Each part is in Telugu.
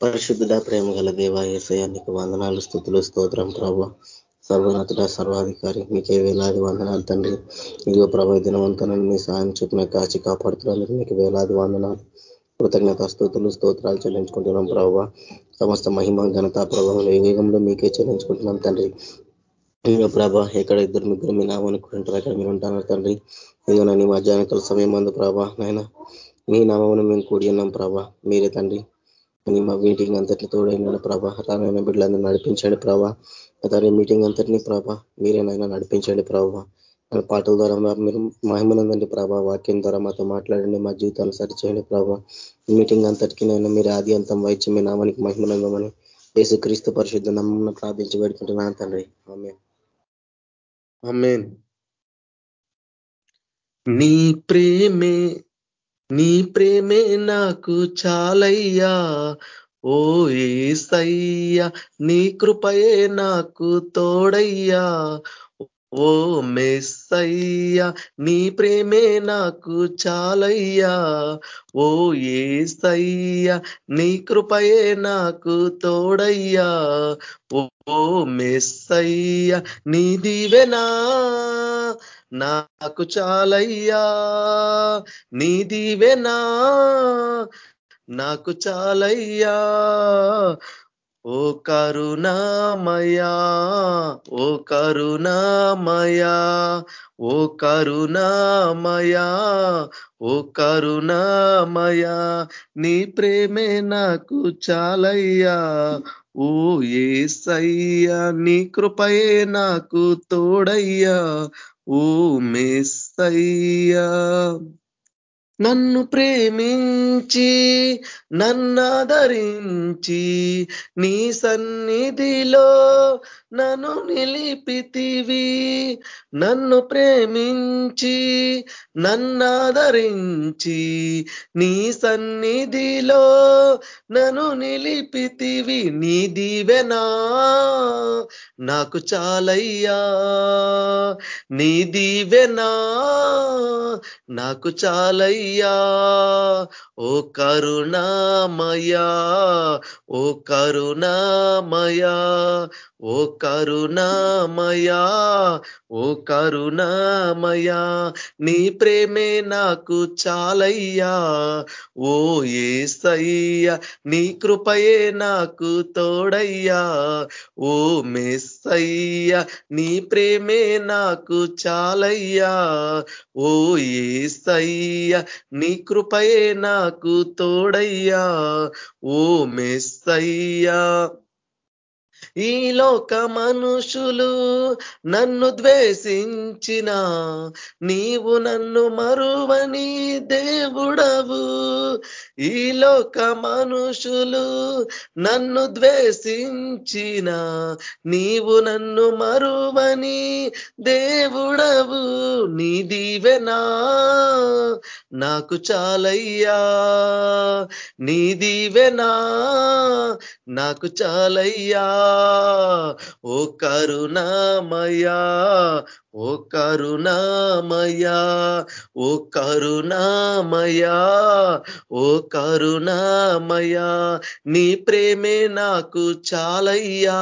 పరిశుద్ధుడ ప్రేమ గల దేవ వందనాలు స్థుతులు స్తోత్రం ప్రభు. సర్వనతుడ సర్వాధికారి మీకే వేలాది వందనాలు తండ్రి. ఇదిగో ప్రభ దినవంతనని మీ సాయం చెప్పిన కాచి కాపాడుతున్నందుకు మీకు వేలాది వందనాలు. కృతజ్ఞత స్థుతులు స్తోత్రాలు చెల్లించుకుంటున్నాం ప్రభావ సమస్త మహిమ ఘనత ప్రభావం ఏ వేగంలో మీకే చెల్లించుకుంటున్నాం తండ్రి. ఇంకా ప్రభా ఎక్కడ ఇద్దరు ముగ్గురు మీ నామనుకుంటారు అక్కడ మీరు ఉంటారు తండ్రి. ఇదిగో నన్ను మధ్యాహ్నకాల సమయం అందు ప్రభా నాయన మీ నామమును మేము కూడి ఉన్నాం ప్రభా. మీరే తండ్రి. నీ మా మీటింగ్ అంతటి తోడైన ప్రభా రానైనా బిడ్డలందరూ నడిపించండి ప్రభా. అతని మీటింగ్ అంతటినీ ప్రభా మీరేనైనా నడిపించండి ప్రభా. పాటల ద్వారా మీరు మహిమనందండి ప్రభా వాక్యం ద్వారా మాతో మాట్లాడండి మా జీవితాలు సరిచేయండి ప్రభా. మీటింగ్ అంతటికి నైనా మీరు ఆది అంతం వైద్యం మీ నామానికి మహిమనందమని యేసు క్రీస్తు పరిశుద్ధ నమ్మను ప్రార్థించి పెడుకుంటున్నాను తండ్రి. ఆమె నీ ప్రేమే నీ ప్రేమే నాకు చాలయ్యా. ఓ ఏసయ్యా నీ కృపయే నాకు తోడయ్యా. ఓ మెస్సయ్యా నీ ప్రేమే నాకు చాలయ్యా. ఓ ఏసయ్యా నీ కృపయే నాకు తోడయ్యా. ఓ మెస్సయ్యా నీ దీవెనా నాకు చాలయ్యా. నీ దీవెనా నాకు చాలయ్యా. ఓ కరుణామయా ఓ కరుణామయా ఓ కరుణామయా ఓ కరుణామయా నీ ప్రేమే నాకు చాలయ్యా. ఓ ఏసయ్యా నీ కృపయే నాకు తోడయ్యా. ఓ మేసయ్యా. నన్ను ప్రేమించి నన్నాదరించి నీ సన్నిధిలో నన్ను నిలిపితివి. నన్ను ప్రేమించి నన్నాదరించి నీ సన్నిధిలో నన్ను నిలిపితివి. నీ దీవెనా నాకు చాలయ్యా. నీ దీవెనా నాకు చాలయ్యా. ఓ కరుణామయా ఓ కరుణామయా ఓ కరుణామయా ఓ కరుణామయా. నీ ప్రేమే నాకు చాలయ్యా ఓ ఏసయ్యా నీ కృపయే నాకు తోడయ్యా ఓ మెస్సయ్యా నీ ప్రేమే నాకు చాలయ్యా ఓ ఏసయ్యా నీ కృపయే నాకు తోడయ్యా ఓ మెస్సయ్యా. ఈ లోక మనుషులు నన్ను ద్వేషించిన నీవు నన్ను మరువని దేవుడవు. ఈ లోక మనుషులు నన్ను ద్వేషించిన నీవు నన్ను మరువని దేవుడవు. నీ దీవెనా నాకు చాలయ్యా నీ దీవెనా నాకు చాలయ్యా. ఓ కరుణామయా ఓ కరుణామయా ఓ కరుణామయా ఓ కరుణామయా నీ ప్రేమే నాకు చాలయ్యా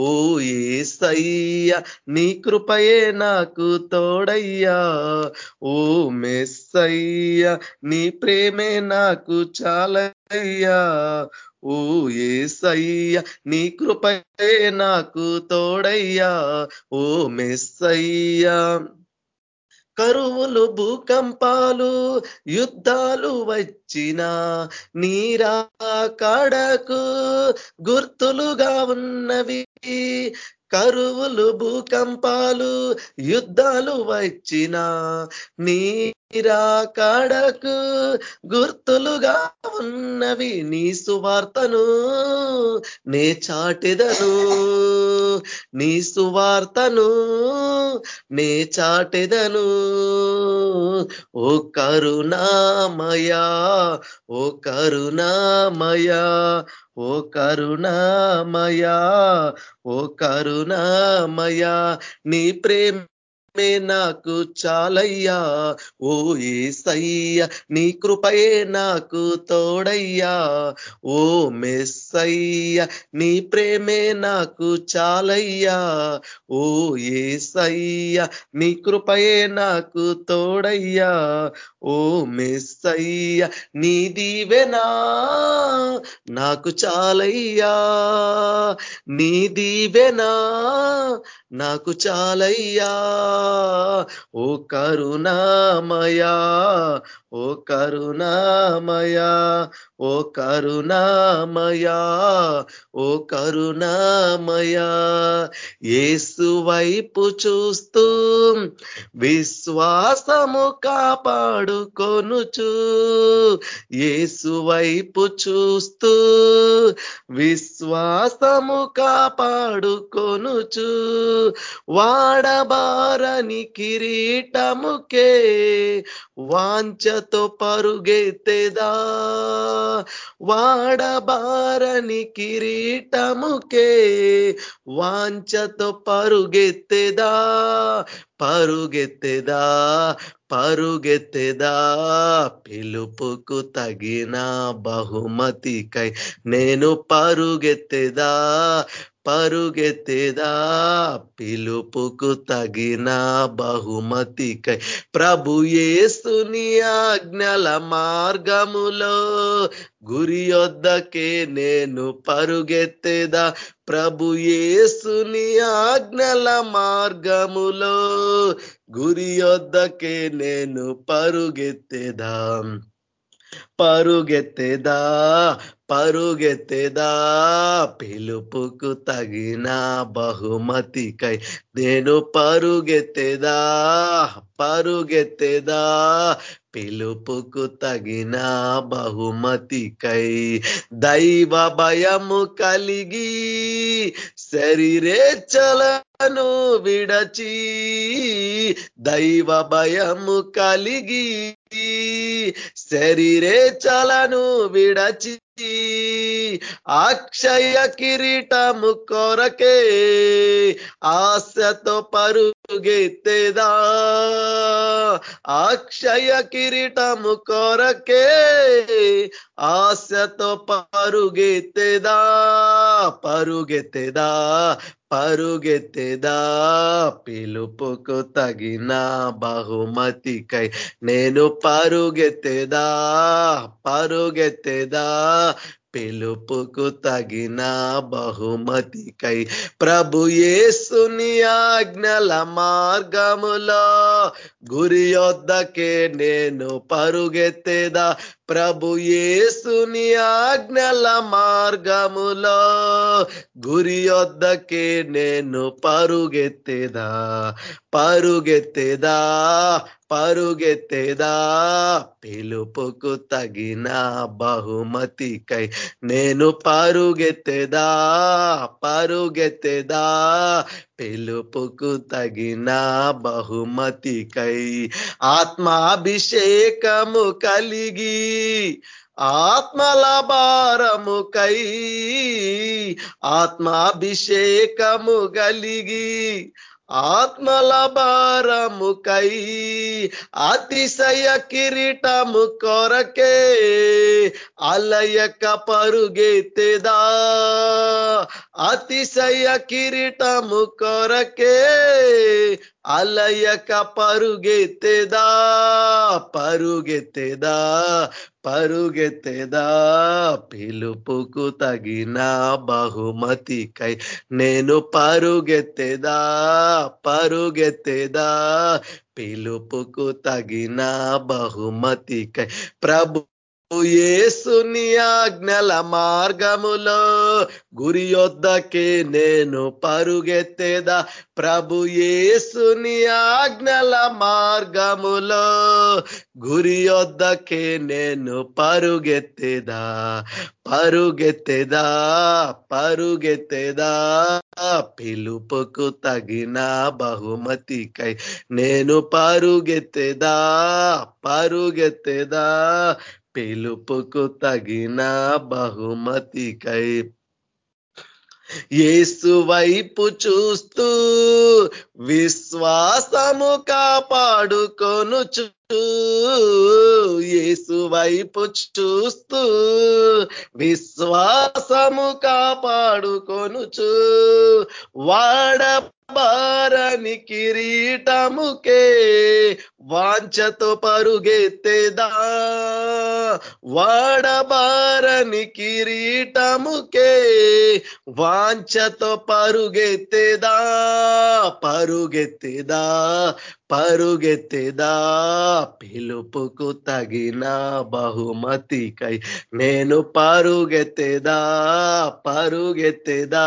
ఓ ఏసయ్య నీ కృపయే నాకు తోడయ్యా ఓ మెస్సయ్య నీ ప్రేమే నాకు చాలయ్యా ఓ ఏసయ్యా నీ కృపయే నాకు తోడయ్యా ఓ మెస్సయ్యా. కరువులు భూకంపాలు యుద్ధాలు వచ్చిన నీరా కాడకు గుర్తులుగా ఉన్నవి. కరువులు భూకంపాలు యుద్ధాలు వచ్చిన నీ నీరాకాడకు గుర్తులుగా ఉన్నవి నీ సువార్తను నే చాటెదను. నీ సువార్తను నే చాటెదను. ఓ కరుణామయా ఓ కరుణామయా ఓ కరుణామయా ఓ కరుణామయా నీ ప్రేమ మే నాకు చాలయ్యా. ఓ ఏసయ్య నీ కృపయే నాకు తోడయ్యా. ఓ మెస్సయ్య నీ ప్రేమే నాకు చాలయ్యా. ఓ ఏసయ్య నీ కృపయే నాకు తోడయ్యా. ఓ మెస్సయ్య నీ దీవెనా నాకు చాలయ్యా. నీ దీవెనా నాకు చాలయ్యా. ఓ కరుణామయా ఓ కరుణామయా ఓ కరుణామయా ఓ కరుణామయా. ఏసు వైపు చూస్తూ విశ్వాసము కాపాడుకొనుచు ఏసు వైపు చూస్తూ విశ్వాసము కాపాడుకొనుచు చల్లని కిరీటముకే వాంచతో పరుగెత్తేదా? వాడబారని కిరీటముకే వాంచతో పరుగెత్తేదా? పరుగెత్తేదా? పరుగెత్తెదా? పిలుపుకు తగిన బహుమతికై నేను పరుగెత్తెదా? పరుగెత్తేదా? పిలుపుకు తగిన బహుమతికై ప్రభు యేసుని ఆజ్ఞల మార్గములో గురి వద్దకే నేను పరుగెత్తేదా? ప్రభు యేసుని ఆజ్ఞల మార్గములో గురి వద్దకే నేను పరుగెత్తేదా? పరుగెత్తెదా పరుగెత్తెదా పిలుపుకు తగిన బహుమతికై నేను పరుగెత్తెదా పరుగెత్తెదా పిలుపుకు తగిన బహుమతికై దైవ భయము కలిగి ను విడచి దైవ భయము కలిగి శరీరే చలను విడచి అక్షయ కిరీటము కొరకే ఆశతో పరు పరుగెత్తేదా అక్షయ కిరీటము కొరకే ఆశతో పరుగెత్తేదా పరుగెత్తేదా పరుగెత్తెదా పిలుపుకు తగిన బహుమతికై నేను పరుగెత్తెదా పరుగెత్తెదా పిలుపుకు తగిన బహుమతికై ప్రభు యేసుని ఆజ్ఞల మార్గములో గురి వద్దకే నేను పరుగెత్తేదా? ప్రభు యేసుని ఆజ్ఞల మార్గములో గురి వద్దకే నేను పరుగెత్తేదా పరుగెత్తేదా పరుగెత్తేదా పిలుపుకు తగిన బహుమతికై నేను పరుగెత్తేదా పరుగెత్తేదా పిలుపుకు తగిన బహుమతికై ఆత్మాభిషేకము కలిగి ఆత్మల భారముకై ఆత్మాభిషేకము కలిగి ఆత్మల భారముకై అతిశయ కిరీటము కొరకే అలయక పరుగెత్తేదా. అతిశయ కిరీటము కొరకే అలయక పరుగెత్తెదా పరుగెత్తెదా పరుగెత్తెదా పిలుపుకు తగిన బహుమతికై నేను పరుగెత్తెదా పరుగెత్తెదా పిలుపుకు తగిన బహుమతికై ప్రభు యేసుని ఆజ్ఞల మార్గములో గురి యొద్దకే నేను పరుగెత్తేదా ప్రభు యేసుని ఆజ్ఞల మార్గములో గురి యొద్దకే నేను పరుగెత్తేదా పరుగెత్తేదా పరుగెత్తేదా పిలుపుకు తగిన బహుమతికై నేను పరుగెత్తేదా పరుగెత్తేదా పిలుపుకు తగిన బహుమతికై ఏసు వైపు చూస్తూ విశ్వాసము కాపాడుకొనుచు ఏసు వైపు చూస్తూ విశ్వాసము కాపాడుకొనుచు వాడ బారని కిరీటముకే వాంఛతో పరుగెత్తేదా? వాడబారని కిరీటముకే వాంఛతో పరుగెత్తేదా? పరుగెత్తేదా? పరుగెత్తేదా? పిలుపుకు తగిన బహుమతికై నేను పరుగెత్తేదా? పరుగెత్తేదా?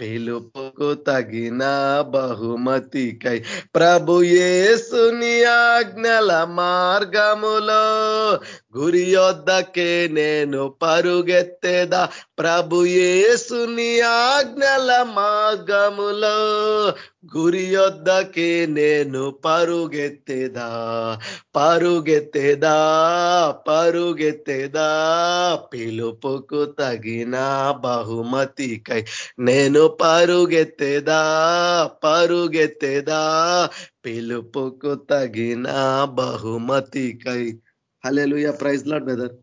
పిలుపుకు తగిన బహుమతికై ప్రభు యేసుని ఆజ్ఞల మార్గములో గురి యొద్దకే నేను పరుగెత్తేదా ప్రభు యేసుని ఆజ్ఞల మార్గములో గురి యొద్దకే నేను పరుగెత్తేదా పరుగెత్తేదా పరుగెత్తేదా పిలుపుకు తగిన బహుమతికై నేను పరుగెత్తేదా పరుగెత్తేదా పిలుపుకు తగిన బహుమతికై హలెలుయ ప్రైజ్ లాడ్ బ్రదర్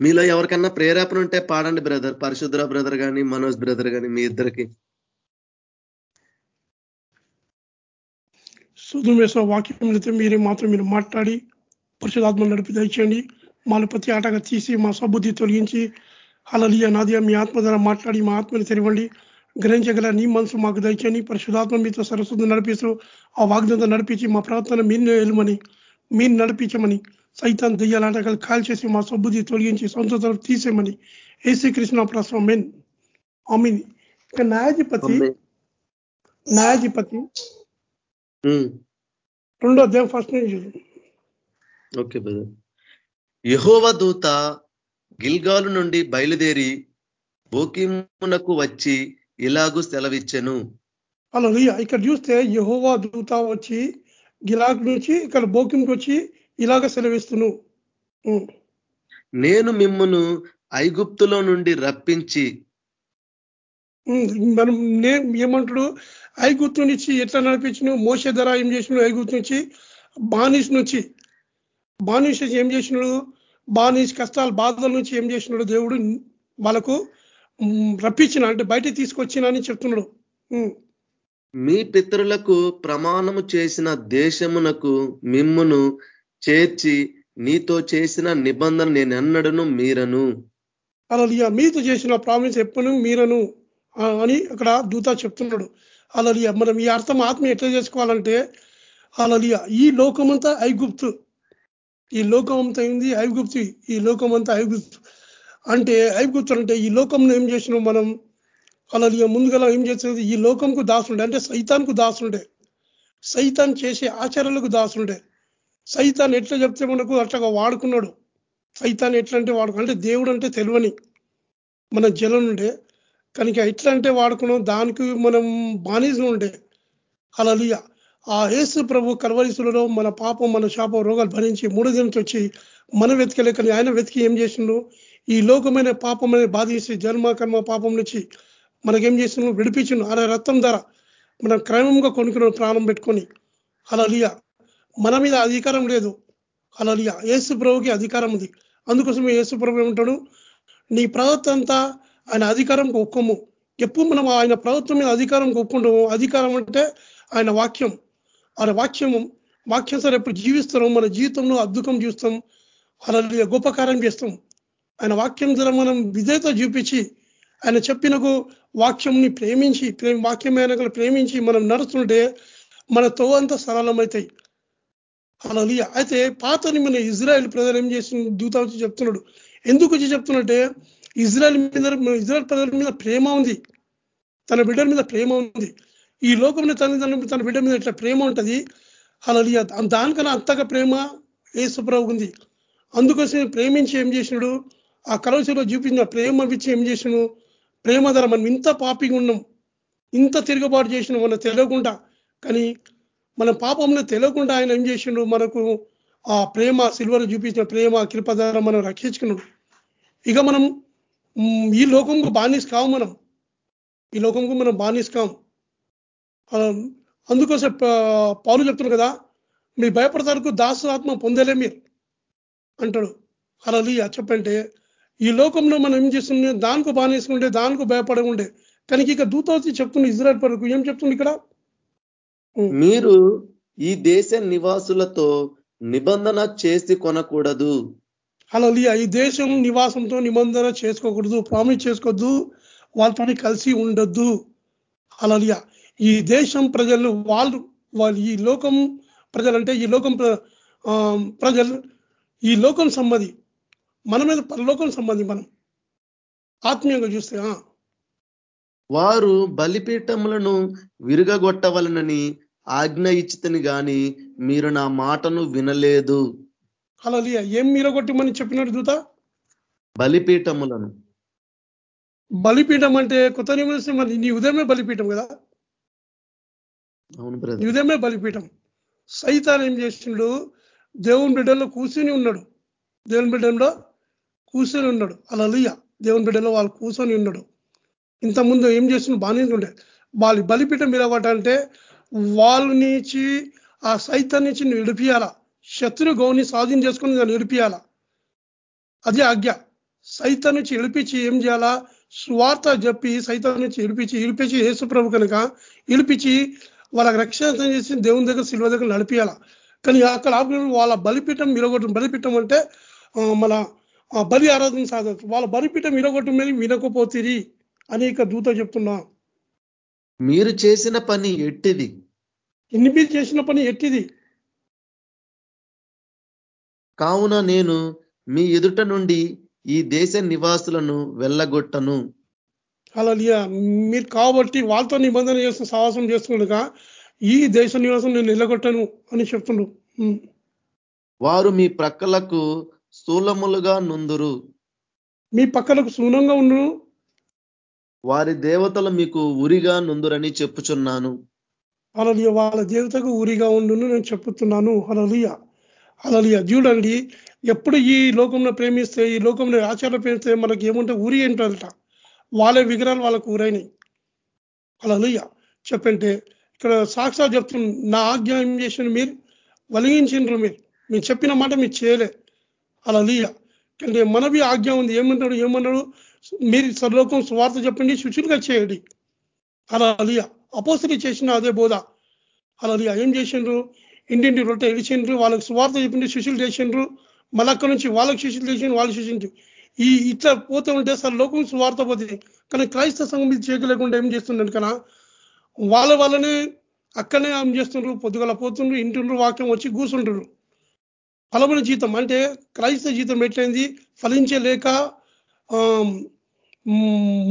మీలో ఎవరికన్నా ప్రేరేపణ ఉంటే పాడండి బ్రదర్ పరిశుద్ర బ్రదర్ కానీ మనోజ్ బ్రదర్ కానీ మీ ఇద్దరికి. సుధుమేశ్వర వాక్యం అయితే మీరే మాత్రం మీరు మాట్లాడి పరిశుధాత్మ నడిపి దయచేయండి. మాలు ప్రతి ఆటగా తీసి మా సబుద్ధి తొలగించి అలలియ నాదియ మీ ఆత్మ ద్వారా మాట్లాడి మా ఆత్మని తెరవండి. గ్రహించగల నీ మనసు మాకు దయచేయండి. పరిశుధాత్మ మీతో సరస్వతి నడిపిస్తూ ఆ వాగ్దంతా నడిపించి మా ప్రవర్తన మీరు వెళ్ళమని మీరు నడిపించమని సైతాన్ దెయ్యాలాటకాలు కాల్ చేసి మా సబ్బుద్ధి తొలగించి సొంత తీసేమని ఏసీ కృష్ణ ప్రశ్న మెన్ అమీన్ ఇక న్యాయాధిపతి న్యాయాధిపతి రెండో అధ్యాయం ఫస్ట్ నుంచి ఓకే బ్రదర్ యహోవ దూత గిల్గాలు నుండి బయలుదేరి బోకిమునకు వచ్చి ఇలాగూ సెలవిచ్చెను. అలా ఇక్కడ చూస్తే యహోవా దూత వచ్చి గిలాగ్ నుంచి ఇక్కడ బోకింకి వచ్చి ఇలాగ సెలవిస్తును. నేను మిమ్మను ఐగుప్తులో నుండి రప్పించి మనం ఏమంటాడు? ఐగుప్తు నుంచి ఎట్లా నడిపించిన మోస ధర ఏం చేసినాడు ఐగుప్తు నుంచి బానిస్ నుంచి. బానిస్ ఏం చేసినాడు? బానిస్ కష్టాలు బాధల నుంచి ఏం చేసినాడు దేవుడు వాళ్ళకు రప్పించిన అంటే బయట తీసుకొచ్చిన అని చెప్తున్నాడు. మీ పితరులకు ప్రమాణము చేసిన దేశమునకు మిమ్మును చేర్చి నీతో చేసిన నిబంధన నేను ఎన్నడను మీరను. అలలియా. మీతో చేసిన ప్రామిస్ ఎప్పుడు మీరను. అని అక్కడ దూత చెప్తున్నాడు. అలలియ. మనం ఈ అర్థం ఆత్మ ఎట్లా చేసుకోవాలంటే అలలియ ఈ లోకమంతా ఐగుప్తు. ఈ లోకం అంతా ఏంది? ఐగుప్తు. ఈ లోకం అంతా ఐగుప్తు. అంటే ఐగుప్తు అంటే ఈ లోకంలో ఏం చేసినాం మనం? అలలియ ముందుగా ఏం చేసేది? ఈ లోకంకు దాసుండే. అంటే సైతాన్కు దాసుండే. సైతాన్ చేసే ఆచారాలకు దాసుండే. సైతాన్ని ఎట్లా చెప్తే మనకు అట్లాగా వాడుకున్నాడు. సైతాన్ని ఎట్లా అంటే వాడుకు అంటే దేవుడు అంటే తెలివని మన జలం ఉండే. కనుక ఎట్లా అంటే వాడుకున్నాం దానికి మనం బానిసలు ఉండే. అలలియ ఆ యేసు ప్రభు కలవరిసులలో మన పాపం మన శాపం రోగాలు భరించి మూడో దినకి వచ్చి మనం వెతికలే. కానీ ఆయన వెతికి ఏం చేసిండు? ఈ లోకమైన పాపం అనేది బాధించి జన్మ కర్మ పాపం నుంచి మనకేం చేస్తున్నాం విడిపించిండు. అలా రక్తం ధర మనం క్రమంగా కొనుక్కున్న ప్రాణం పెట్టుకొని. అలలియ మన మీద అధికారం లేదు. అలలియ. యేసు ప్రభుకి అధికారం ఉంది. అందుకోసమే యేసు ప్రభు ఏమంటాడు? నీ ప్రవర్తన అంతా ఆయన అధికారం ఒక్కము ఎప్పుడు మనం ఆయన ప్రభుత్వం మీద అధికారం ఒప్పుకుంటాము అధికారం అంటే ఆయన వాక్యం. ఆయన వాక్యం వాక్యం సరే ఎప్పుడు జీవిస్తాం మన జీవితంలో అద్భుతం చూస్తాం. అలా గొప్ప కార్యం చేస్తాం. ఆయన వాక్యం ద్వారా మనం విధేయత చూపించి ఆయన చెప్పినకు వాక్యంని ప్రేమించి వాక్యమైన ప్రేమించి మనం నడుస్తుంటే మన తో అంతా సరళమవుతాయి. అలా అయితే పాత మన ఇజ్రాయెల్ ప్రజలు ఏం చేసిన దూత వచ్చి చెప్తున్నాడు? ఎందుకు వచ్చి చెప్తున్నట్టే? ఇజ్రాయల్ మీద ఇజ్రాయల్ ప్రజల మీద ప్రేమ ఉంది. తన బిడ్డల మీద ప్రేమ ఉంది. ఈ లోకంలో తన తన బిడ్డ మీద ఇట్లా ప్రేమ ఉంటుంది? అలా దానికన్నా అంతగా ప్రేమ ఏసుప్రభు ఉంది. అందుకోసం ప్రేమించి ఏం చేసినాడు? ఆ కలవశలో చూపించిన ప్రేమ ఇచ్చి ఏం చేసినాడు? ప్రేమ ధర మనం ఇంత పాపిగా ఉన్నాం. ఇంత తిరుగుబాటు చేసినాం మనం తెలియకుండా. కానీ మన పాపంలో తెలియకుండా ఆయన ఏం చేసిండు? మనకు ఆ ప్రేమ సిల్వర్ చూపించిన ప్రేమ కృపధార మనం రక్షించుకున్నాడు. ఇక మనం ఈ లోకంకు బానిస్ కావు మనం. ఈ లోకంకు మనం బానిస్తాం అందుకోసం పాలు చెప్తున్నారు కదా మీ భయపడతారు దాసు పొందలే మీరు. అంటాడు. అలా చెప్పంటే ఈ లోకంలో మనం ఏం చేస్తుండే దానికి బానేసుకుంటే దానికి భయపడకుండే కానీ ఇక దూత వచ్చి చెప్తుంది ఇజ్రాయల్ పరకు ఏం చెప్తుంది ఇక్కడ? మీరు ఈ దేశ నివాసులతో నిబంధన చేసి కొనకూడదు. అలా ఈ దేశం నివాసంతో నిబంధన చేసుకోకూడదు ప్రామిస్ చేసుకోవద్దు వాళ్ళతో కలిసి ఉండొద్దు. అలా ఈ దేశం ప్రజలు వాళ్ళు వాళ్ళు ఈ లోకం ప్రజలంటే ఈ లోకం ప్రజలు ఈ లోకం సంబంధి మన మీద పరలోకం సంబంధి మనం. ఆత్మీయంగా చూస్తే వారు బలిపీఠములను విరుగగొట్టవలనని ఆజ్ఞ ఇచ్చితని గాని మీరు నా మాటను వినలేదు. అలా ఏం మీరగొట్టమని చెప్పినట్టు దూత? బలిపీఠములను. బలిపీఠం అంటే కొత్త నిమిషం నీ ఉదయమే బలిపీఠం కదా? అవును ఉదయమే బలిపీఠం. సైతాన్ ఏం చేసిండు? దేవుని బిడ్డల్లో కూర్చొని ఉన్నాడు. దేవుని బిడ్డలో కూర్చొని ఉన్నాడు. అలా దేవుని బిడ్డలో వాళ్ళు కూర్చొని ఉన్నాడు. ఇంతకుముందు ఏం చేస్తుండే బాగానే ఉండే వాళ్ళు బలిపీఠం మీద అంటే వాళ్ళ నుంచి ఆ సైతం నుంచి విడిపియాల. శత్రు గౌని స్వాధీనం చేసుకుని దాన్ని విడిపియాల. అదే ఆజ్ఞ. సైతం నుంచి విడిపించి ఏం చేయాలా? స్వార్థ చెప్పి సైతం నుంచి విడిపించి విడిపించి యేసు ప్రభు కనుక విడిపించి వాళ్ళకి రక్షణ చేసి దేవుని దగ్గర శిల్వ దగ్గర నడిపియాల. కానీ అక్కడ వాళ్ళ బలిపీఠం విరగొట్టం బలిపీఠం అంటే మన బలి ఆరాధన సాధ వాళ్ళ బలిపీఠం విరగొట్టం మీద వినకపోతిరి అనేక దూత చెప్తున్నా. మీరు చేసిన పని ఎట్టిది? ఎన్ని మీరు చేసిన పని ఎట్టిది? కావున నేను మీ ఎదుట నుండి ఈ దేశ నివాసులను వెళ్ళగొట్టను. అలా మీరు కాబట్టి వాళ్ళతో నిబంధన చేస్తున్న సాహసం చేస్తుండగా ఈ దేశ నివాసం నేను నిలగొట్టను అని చెప్తుండ్రు. వారు మీ ప్రక్కలకు స్థూలములుగా నుందురు. మీ పక్కలకు శూనంగా ఉండు వారి దేవతలు మీకు ఉరిగా నుందురని చెప్పుచున్నాను. అలలియ వాళ్ళ దేవతకు ఊరిగా ఉండును నేను చెప్పుతున్నాను. అలలియ అలలియ చూడండి ఎప్పుడు ఈ లోకంలో ప్రేమిస్తే ఈ లోకంలో ఆచారాలు ప్రేమిస్తే మనకి ఏముంటే ఊరి ఏంటంట వాళ్ళే విగ్రహాలు వాళ్ళకు ఊరైనాయి. అలలియ చెప్పంటే ఇక్కడ సాక్షాత్ చెప్తుంది నా ఆజ్ఞ ఏం చేసిన మీరు? వలిగించిండ్రు మీరు. మీరు చెప్పిన మాట మీరు చేయలే. అలా లీయ అంటే మనవి ఆజ్ఞ ఉంది. ఏమంటాడు? ఏమన్నాడు? మీరు సర్లోకం స్వార్థ చెప్పండి శుచులుగా చేయండి. అలా అలియా అపోసరి చేసిన అదే బోధ. అలా ఏం చేసిండ్రు? ఇంటింటి రొట్టె ఇడిచిండ్రు వాళ్ళకి స్వార్థ చెప్పిండి శిష్యులు చేసిండ్రు మళ్ళీ అక్కడి నుంచి వాళ్ళకి శిష్యులు చేసిండ్రు వాళ్ళు శిష్యులు. ఈ ఇట్లా పోతూ ఉంటే సార్ లోకం స్వార్థ పోతుంది. కానీ క్రైస్తవ సంఘం ఇది చేయలేకుండా ఏం చేస్తుండే కన్నా వాళ్ళ వాళ్ళనే అక్కడనే ఏం చేస్తుండ్రు? పొద్దుగల పోతుండ్రు ఇంటుండ్రు వాక్యం వచ్చి కూర్చుంటారు ఫలమైన జీతం అంటే క్రైస్తవ జీతం ఎట్లయింది? ఫలించలేక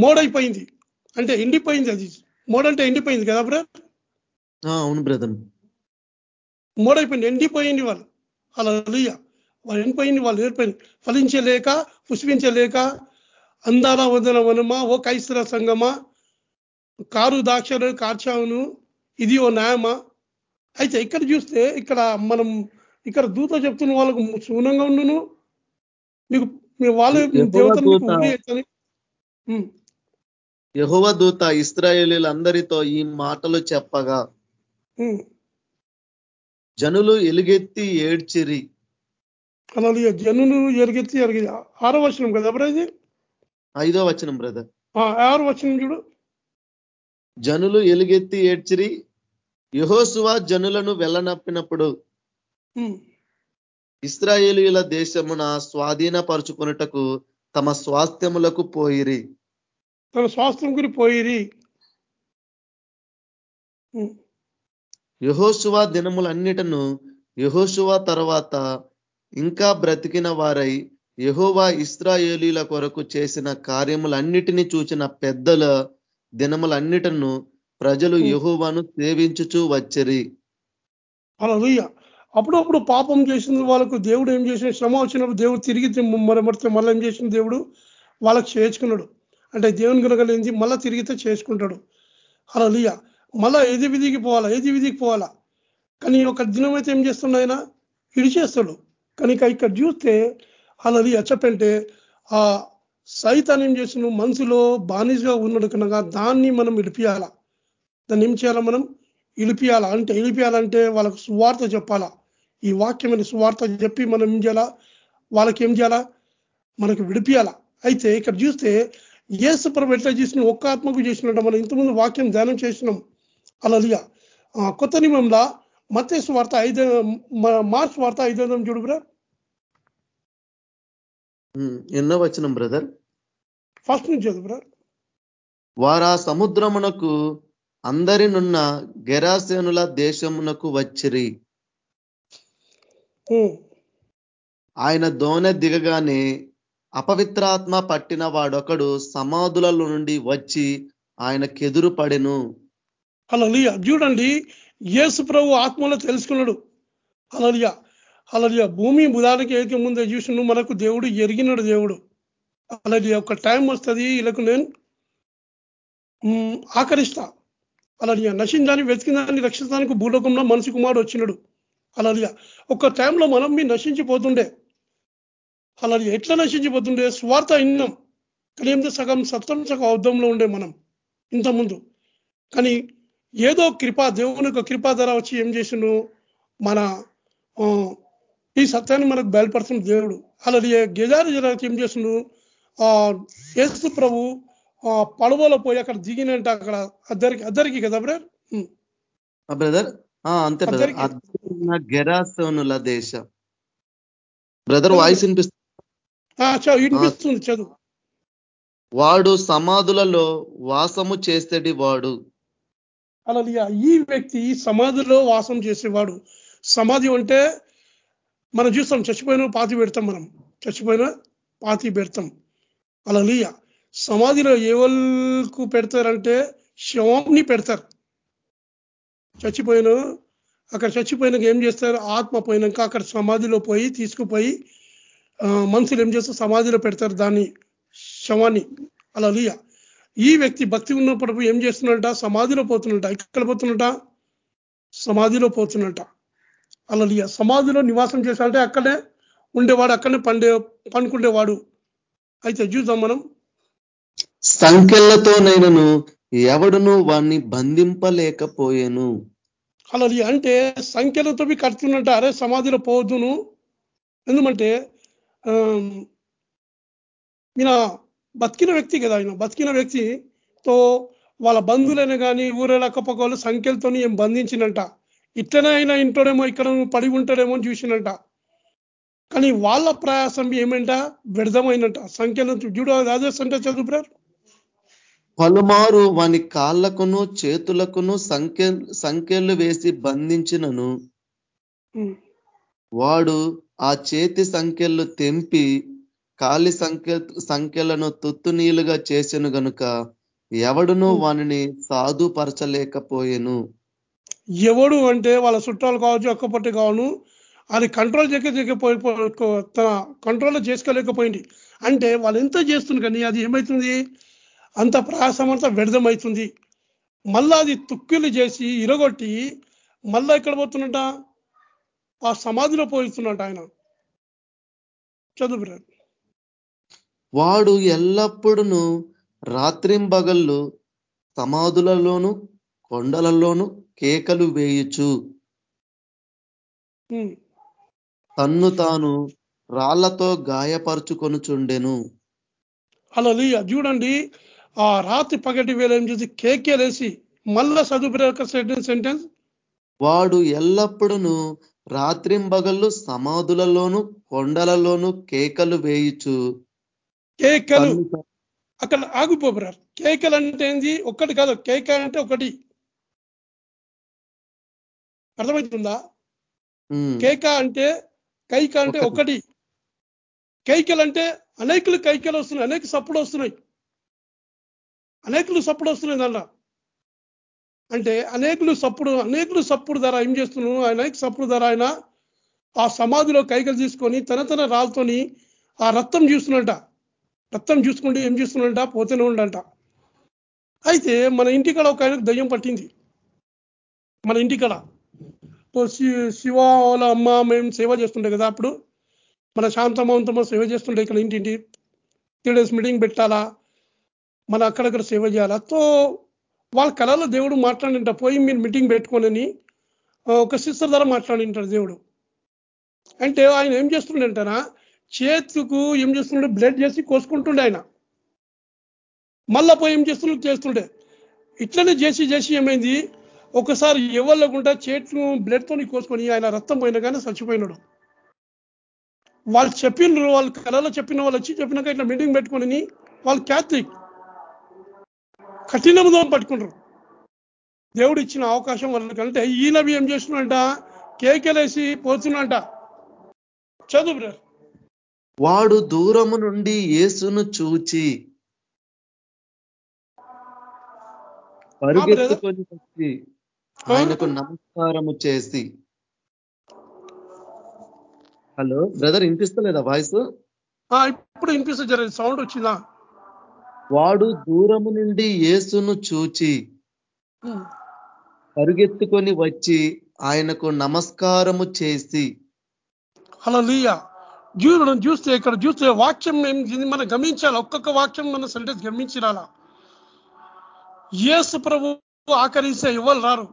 మోడైపోయింది. అంటే ఎండిపోయింది అది. మోడంటే ఎండిపోయింది కదా బ్రదర్? అవును బ్రదర్. మోడైపోయింది. ఎండిపోయింది వాళ్ళు. అలా వాళ్ళు ఎండిపోయింది వాళ్ళు ఏర్పోయింది ఫలించలేక పుష్పించలేక అందాల వదన వనమా ఓ కైస్తర సంగమా కారు దాక్షలు కార్చావును ఇది ఓ న్యాయమా? అయితే ఇక్కడ చూస్తే ఇక్కడ మనం ఇక్కడ దూత చెప్తున్న వాళ్ళకు శూనంగా ఉండును. మీకు మీ వాళ్ళ దేవతలు యహోవ దూత ఇస్రాయేలీలందరితో ఈ మాటలు చెప్పగా జనులు ఎలుగెత్తి ఏడ్చిరి. అలా జనులు ఎరుగెత్తి ఎరిగి ఆరో వచనం కదా బ్రదర్ ఐదో వచనం బ్రదర్. ఆరో వచనం చూడు. జనులు ఎలుగెత్తి ఏడ్చిరి. యహోసువ జనులను వెళ్ళనప్పినప్పుడు ఇస్రాయేలీల దేశమున స్వాధీనపరుచుకున్నటకు తమ స్వాస్థ్యములకు పోయిరి. తన స్వాస్థ్యం గురి పోయిరి. యహోశువ దినములన్నిటను యహోశువ తర్వాత ఇంకా బ్రతికిన వారై యహోవా ఇస్రాయేలీల కొరకు చేసిన కార్యములన్నిటినీ చూచిన పెద్దల దినములన్నిటను ప్రజలు యహోవాను సేవించుచూ వచ్చిరి. అలా అప్పుడప్పుడు పాపం చేసిన వాళ్ళకు దేవుడు ఏం చేసిన శ్రమ వచ్చినప్పుడు దేవుడు తిరిగి మరమరితే మళ్ళీ ఏం చేసిన దేవుడు వాళ్ళకి చేర్చుకున్నాడు. అంటే దేవుని కనుకలేంది మళ్ళీ తిరిగితే చేసుకుంటాడు అలా లియ మళ్ళా ఏది విధికి పోవాలా? ఏది విధికి పోవాలా? కానీ ఒక దినం అయితే ఏం చేస్తుండ ఆయన? ఇడిచేస్తాడు కానీ ఇక్కడ చూస్తే అలా లియ చెప్పంటే ఆ సైతాన్ని ఏం చేసిన మనసులో బానిసగా ఉన్నాడు కనుక దాన్ని మనం ఇడిపియాలా దాన్ని ఏం చేయాలా మనం? ఇడిపియాలా అంటే ఇడిపియాలంటే వాళ్ళకు సువార్త చెప్పాలా? ఈ వాక్యమైన సువార్త చెప్పి మనం ఏం చేయాలా? వాళ్ళకి ఏం చేయాలా? మనకు విడిపియాలా? అయితే ఇక్కడ చూస్తే ఏసు ప్రభు ఎట్లా చేసిన ఒక్క ఆత్మకు చేసినట్టు మనం ఇంతకుముందు వాక్యం ధ్యానం చేసినాం. అలలిగా కొత్త నియమంలో మత్స్సు వార్త ఐదు మార్చ్ వార్త ఐదు వందల చూడు ఎన్నో వచ్చినాం బ్రదర్? ఫస్ట్ నుంచి చదువు వారా సముద్రమునకు అందరినున్న గెరాసేనుల దేశమునకు వచ్చిరి. ఆయన దోనె దిగగానే అపవిత్రాత్మ పట్టిన వాడొకడు సమాధులలో నుండి వచ్చి ఆయనకెదురు పడెను. అలలియ చూడండి యేసు ప్రభు ఆత్మలో తెలుసుకున్నాడు. అలలియ అలలియ భూమి బుధానికి ఏక ముందే చూసిన మనకు దేవుడు ఎరిగినాడు దేవుడు. అలాది ఒక టైం వస్తుంది వీళ్ళకు నేను ఆకరిస్తా. అలాది నశించాన్ని వెతికిందాన్ని రక్షించడానికి భూలోకంలో మనిషి కుమారుడు వచ్చినాడు. అలాదిగా ఒక టైంలో మనం మీ నశించిపోతుండే. అలాది ఎట్లా నశించిపోతుండే? స్వార్థ ఇన్నం. కానీ సగం సత్వం సగం అబద్ధంలో ఉండే మనం ఇంతకుముందు. కానీ ఏదో కృపా దేవుని యొక్క కృపా ధర వచ్చి ఏం చేసిండు? మన ఆ, ఈ సత్యాన్ని మనకు బయలుపడుతున్న దేవుడు. అలాగే గెజారి జనానికి ఏం చేసిండు? ఆ యేసు ప్రభు ఆ పడవలో పోయి అక్కడ దిగినంట అక్కడ అద్దరికి అద్దరికి కదా బ్రదర్? బ్రదర్ అంతే బ్రదర్. గెరాసోనుల దేశ. బ్రదర్ వాయిస్ వినిపిస్తుంది? చదువు. వాడు సమాధులలో వాసము చేసేటి వాడు. అలా ఈ వ్యక్తి సమాధిలో వాసం చేసేవాడు. సమాధి అంటే మనం చూస్తాం చచ్చిపోయిన పాతి పెడతాం మనం. చచ్చిపోయిన పాతి పెడతాం. అలా సమాధిలో ఎవరికి పెడతారంటే శవంని పెడతారు. చచ్చిపోయిన అక్కడ చచ్చిపోయినాక ఏం చేస్తారు? ఆత్మ పోయినాక అక్కడ సమాధిలో పోయి తీసుకుపోయి మనుషులు ఏం చేస్తారు? సమాధిలో పెడతారు దాన్ని శవాన్ని. అలా ఈ వ్యక్తి భక్తి ఉన్నప్పుడు ఏం చేస్తున్నట సమాధిలో పోతున్నట. ఎక్కడ పోతున్నట? సమాధిలో పోతున్నట. అలా సమాధిలో నివాసం చేశాడంటే అక్కడే ఉండేవాడు అక్కడనే పండే పండుకుండేవాడు. అయితే చూద్దాం మనం. సంఖ్యలతోనైనను ఎవడును వాణ్ణి బంధింపలేకపోయేను. అలా అంటే సంఖ్యలతో కడుతున్నట్ట అరే సమాధిలో పోవద్దును ఎందుకంటే ఈయన బతికిన వ్యక్తి కదా ఆయన. బతికిన వ్యక్తితో వాళ్ళ బంధువులైనా కానీ ఊరే లెక్కపోక వాళ్ళు సంఖ్యలతో ఏం బంధించినంట. ఇట్లనే ఆయన ఇంటోడేమో ఇక్కడ పడి ఉంటాడేమో అని చూసినంట. కానీ వాళ్ళ ప్రయాసం ఏమంట? వ్యర్థమైనట సంఖ్యలు చూడు అదే సంటే చదువు బ్రదర్? పలుమారు వాని కాళ్ళకును చేతులకును సంఖ్య సంఖ్యలు వేసి బంధించినను. వాడు ఆ చేతి సంఖ్యలు తెంపి కాలి సంఖ్య సంఖ్యలను తుత్తునీలుగా చేసెను గనుక ఎవడును వానిని సాధుపరచలేకపోయెను. ఎవడు అంటే వాళ్ళ చుట్టాలు కావచ్చు అక్కపట్టి కావును అది కంట్రోల్ చేయకపోయి తన కంట్రోల్లో చేసుకోలేకపోయింది. అంటే వాళ్ళు ఎంత చేస్తుంది కానీ అది ఏమవుతుంది అంత ప్రయాసం అంతా వ్యర్థమవుతుంది. మళ్ళా అది తుక్కిలు చేసి ఇరగొట్టి మళ్ళా ఎక్కడ పోతున్నట ఆ సమాధిలో పోయిస్తున్నట్ట ఆయన. చదువు. వాడు ఎల్లప్పుడూ రాత్రింబగళ్ళు సమాధులలోను కొండలలోను కేకలు వేయుచు. ఉమ్. తన్ను తాను రాళ్ళతో గాయపరుచుకొనుచుండెను. అలా చూడండి ఆ రాత్రి పగటి వేళ ఏం చేసి కేకేలేసి మళ్ళా చదువు సెంటెన్స్ వాడు ఎల్లప్పుడూ రాత్రింబగళ్ళు సమాధులలోను కొండలలోను కేకలు వేయుచు. కేకలు? అక్కడ ఆగిపోబరారు కేకలు అంటే ఏంది? ఒక్కటి కాదు. కేక అంటే ఒకటి. అర్థమవుతుందా? కేక అంటే కైక అంటే. ఒకటి. కైకలు అంటే అనేకులు కైకలు వస్తున్నాయి అనేక సప్పుడు వస్తున్నాయి. అనేకులు సప్పుడు వస్తున్నాయి దాంట్లో అంటే అనేకులు సప్పుడు అనేకులు సప్పుడు ధర ఏం చేస్తున్నాను? అనేక సప్పుడు ధర ఆయన ఆ సమాధిలో కైకలు తీసుకొని తన తన రాళ్ళతోని ఆ రక్తం చూస్తున్నట రక్తం చూసుకుంటే ఏం చూస్తున్నట పోతేనే ఉండంట అయితే మన ఇంటికాడ ఒక ఆయనకు దయ్యం పట్టింది. మన ఇంటికాడ శి- శివ వాళ్ళ అమ్మ మేము సేవ చేస్తుండే కదా అప్పుడు. మన శాంతమవంతమో సేవ చేస్తుండే ఇక్కడ ఇంటింటి. త్రీ డేస్ మీటింగ్ పెట్టాలా? మన అక్కడక్కడ సేవ చేయాలా? తో వాళ్ళ కళలో దేవుడు మాట్లాడింట పోయి మీరు మీటింగ్ పెట్టుకోనని ఒక సిస్టర్ ద్వారా మాట్లాడింటాడు దేవుడు. అంటే ఆయన ఏం చేస్తుండంటారా చేతుకు ఏం చేస్తుండే బ్లడ్ చేసి కోసుకుంటుండే ఆయన. మళ్ళా పోయి ఏం చేస్తుండే చేస్తుండే. ఇట్లనే చేసి చేసి ఏమైంది ఒకసారి ఎవరు లేకుండా చేతులు బ్లడ్తో కోసుకొని ఆయన రక్తం పోయినా కానీ చచ్చిపోయినాడు. వాళ్ళు చెప్పినారు వాళ్ళు కళలో చెప్పిన వాళ్ళు వచ్చి చెప్పినాక ఇట్లా మీటింగ్ పెట్టుకొని వాళ్ళు క్యాథలిక్ కఠినంతో పట్టుకుంటారు. దేవుడు ఇచ్చిన అవకాశం వాళ్ళకంటే ఈయనవి ఏం చేస్తున్నంట కేకేలేసి పోతున్నంట చదువు వాడు దూరము నుండి యేసును చూచి పరుగెత్తుకొని వచ్చి ఆయనకు నమస్కారము చేసి. హలో బ్రదర్ వినిపిస్తలేదా వాయిస్? ఆ, ఇప్పుడు వినిపిస్తుంది సౌండ్ వచ్చిందా? వాడు దూరము నుండి యేసును చూచి ఉమ్. పరుగెత్తుకొని వచ్చి ఆయనకు నమస్కారము చేసి అలా లీయ మనం చూస్తే ఇక్కడ చూస్తే వాక్యం మనం గమనించాలి? ఒక్కొక్క వాక్యం మన సెంటెన్స్ గమనించాల యేసు ప్రభు ఆకరిస్తే ఎవరు రారు?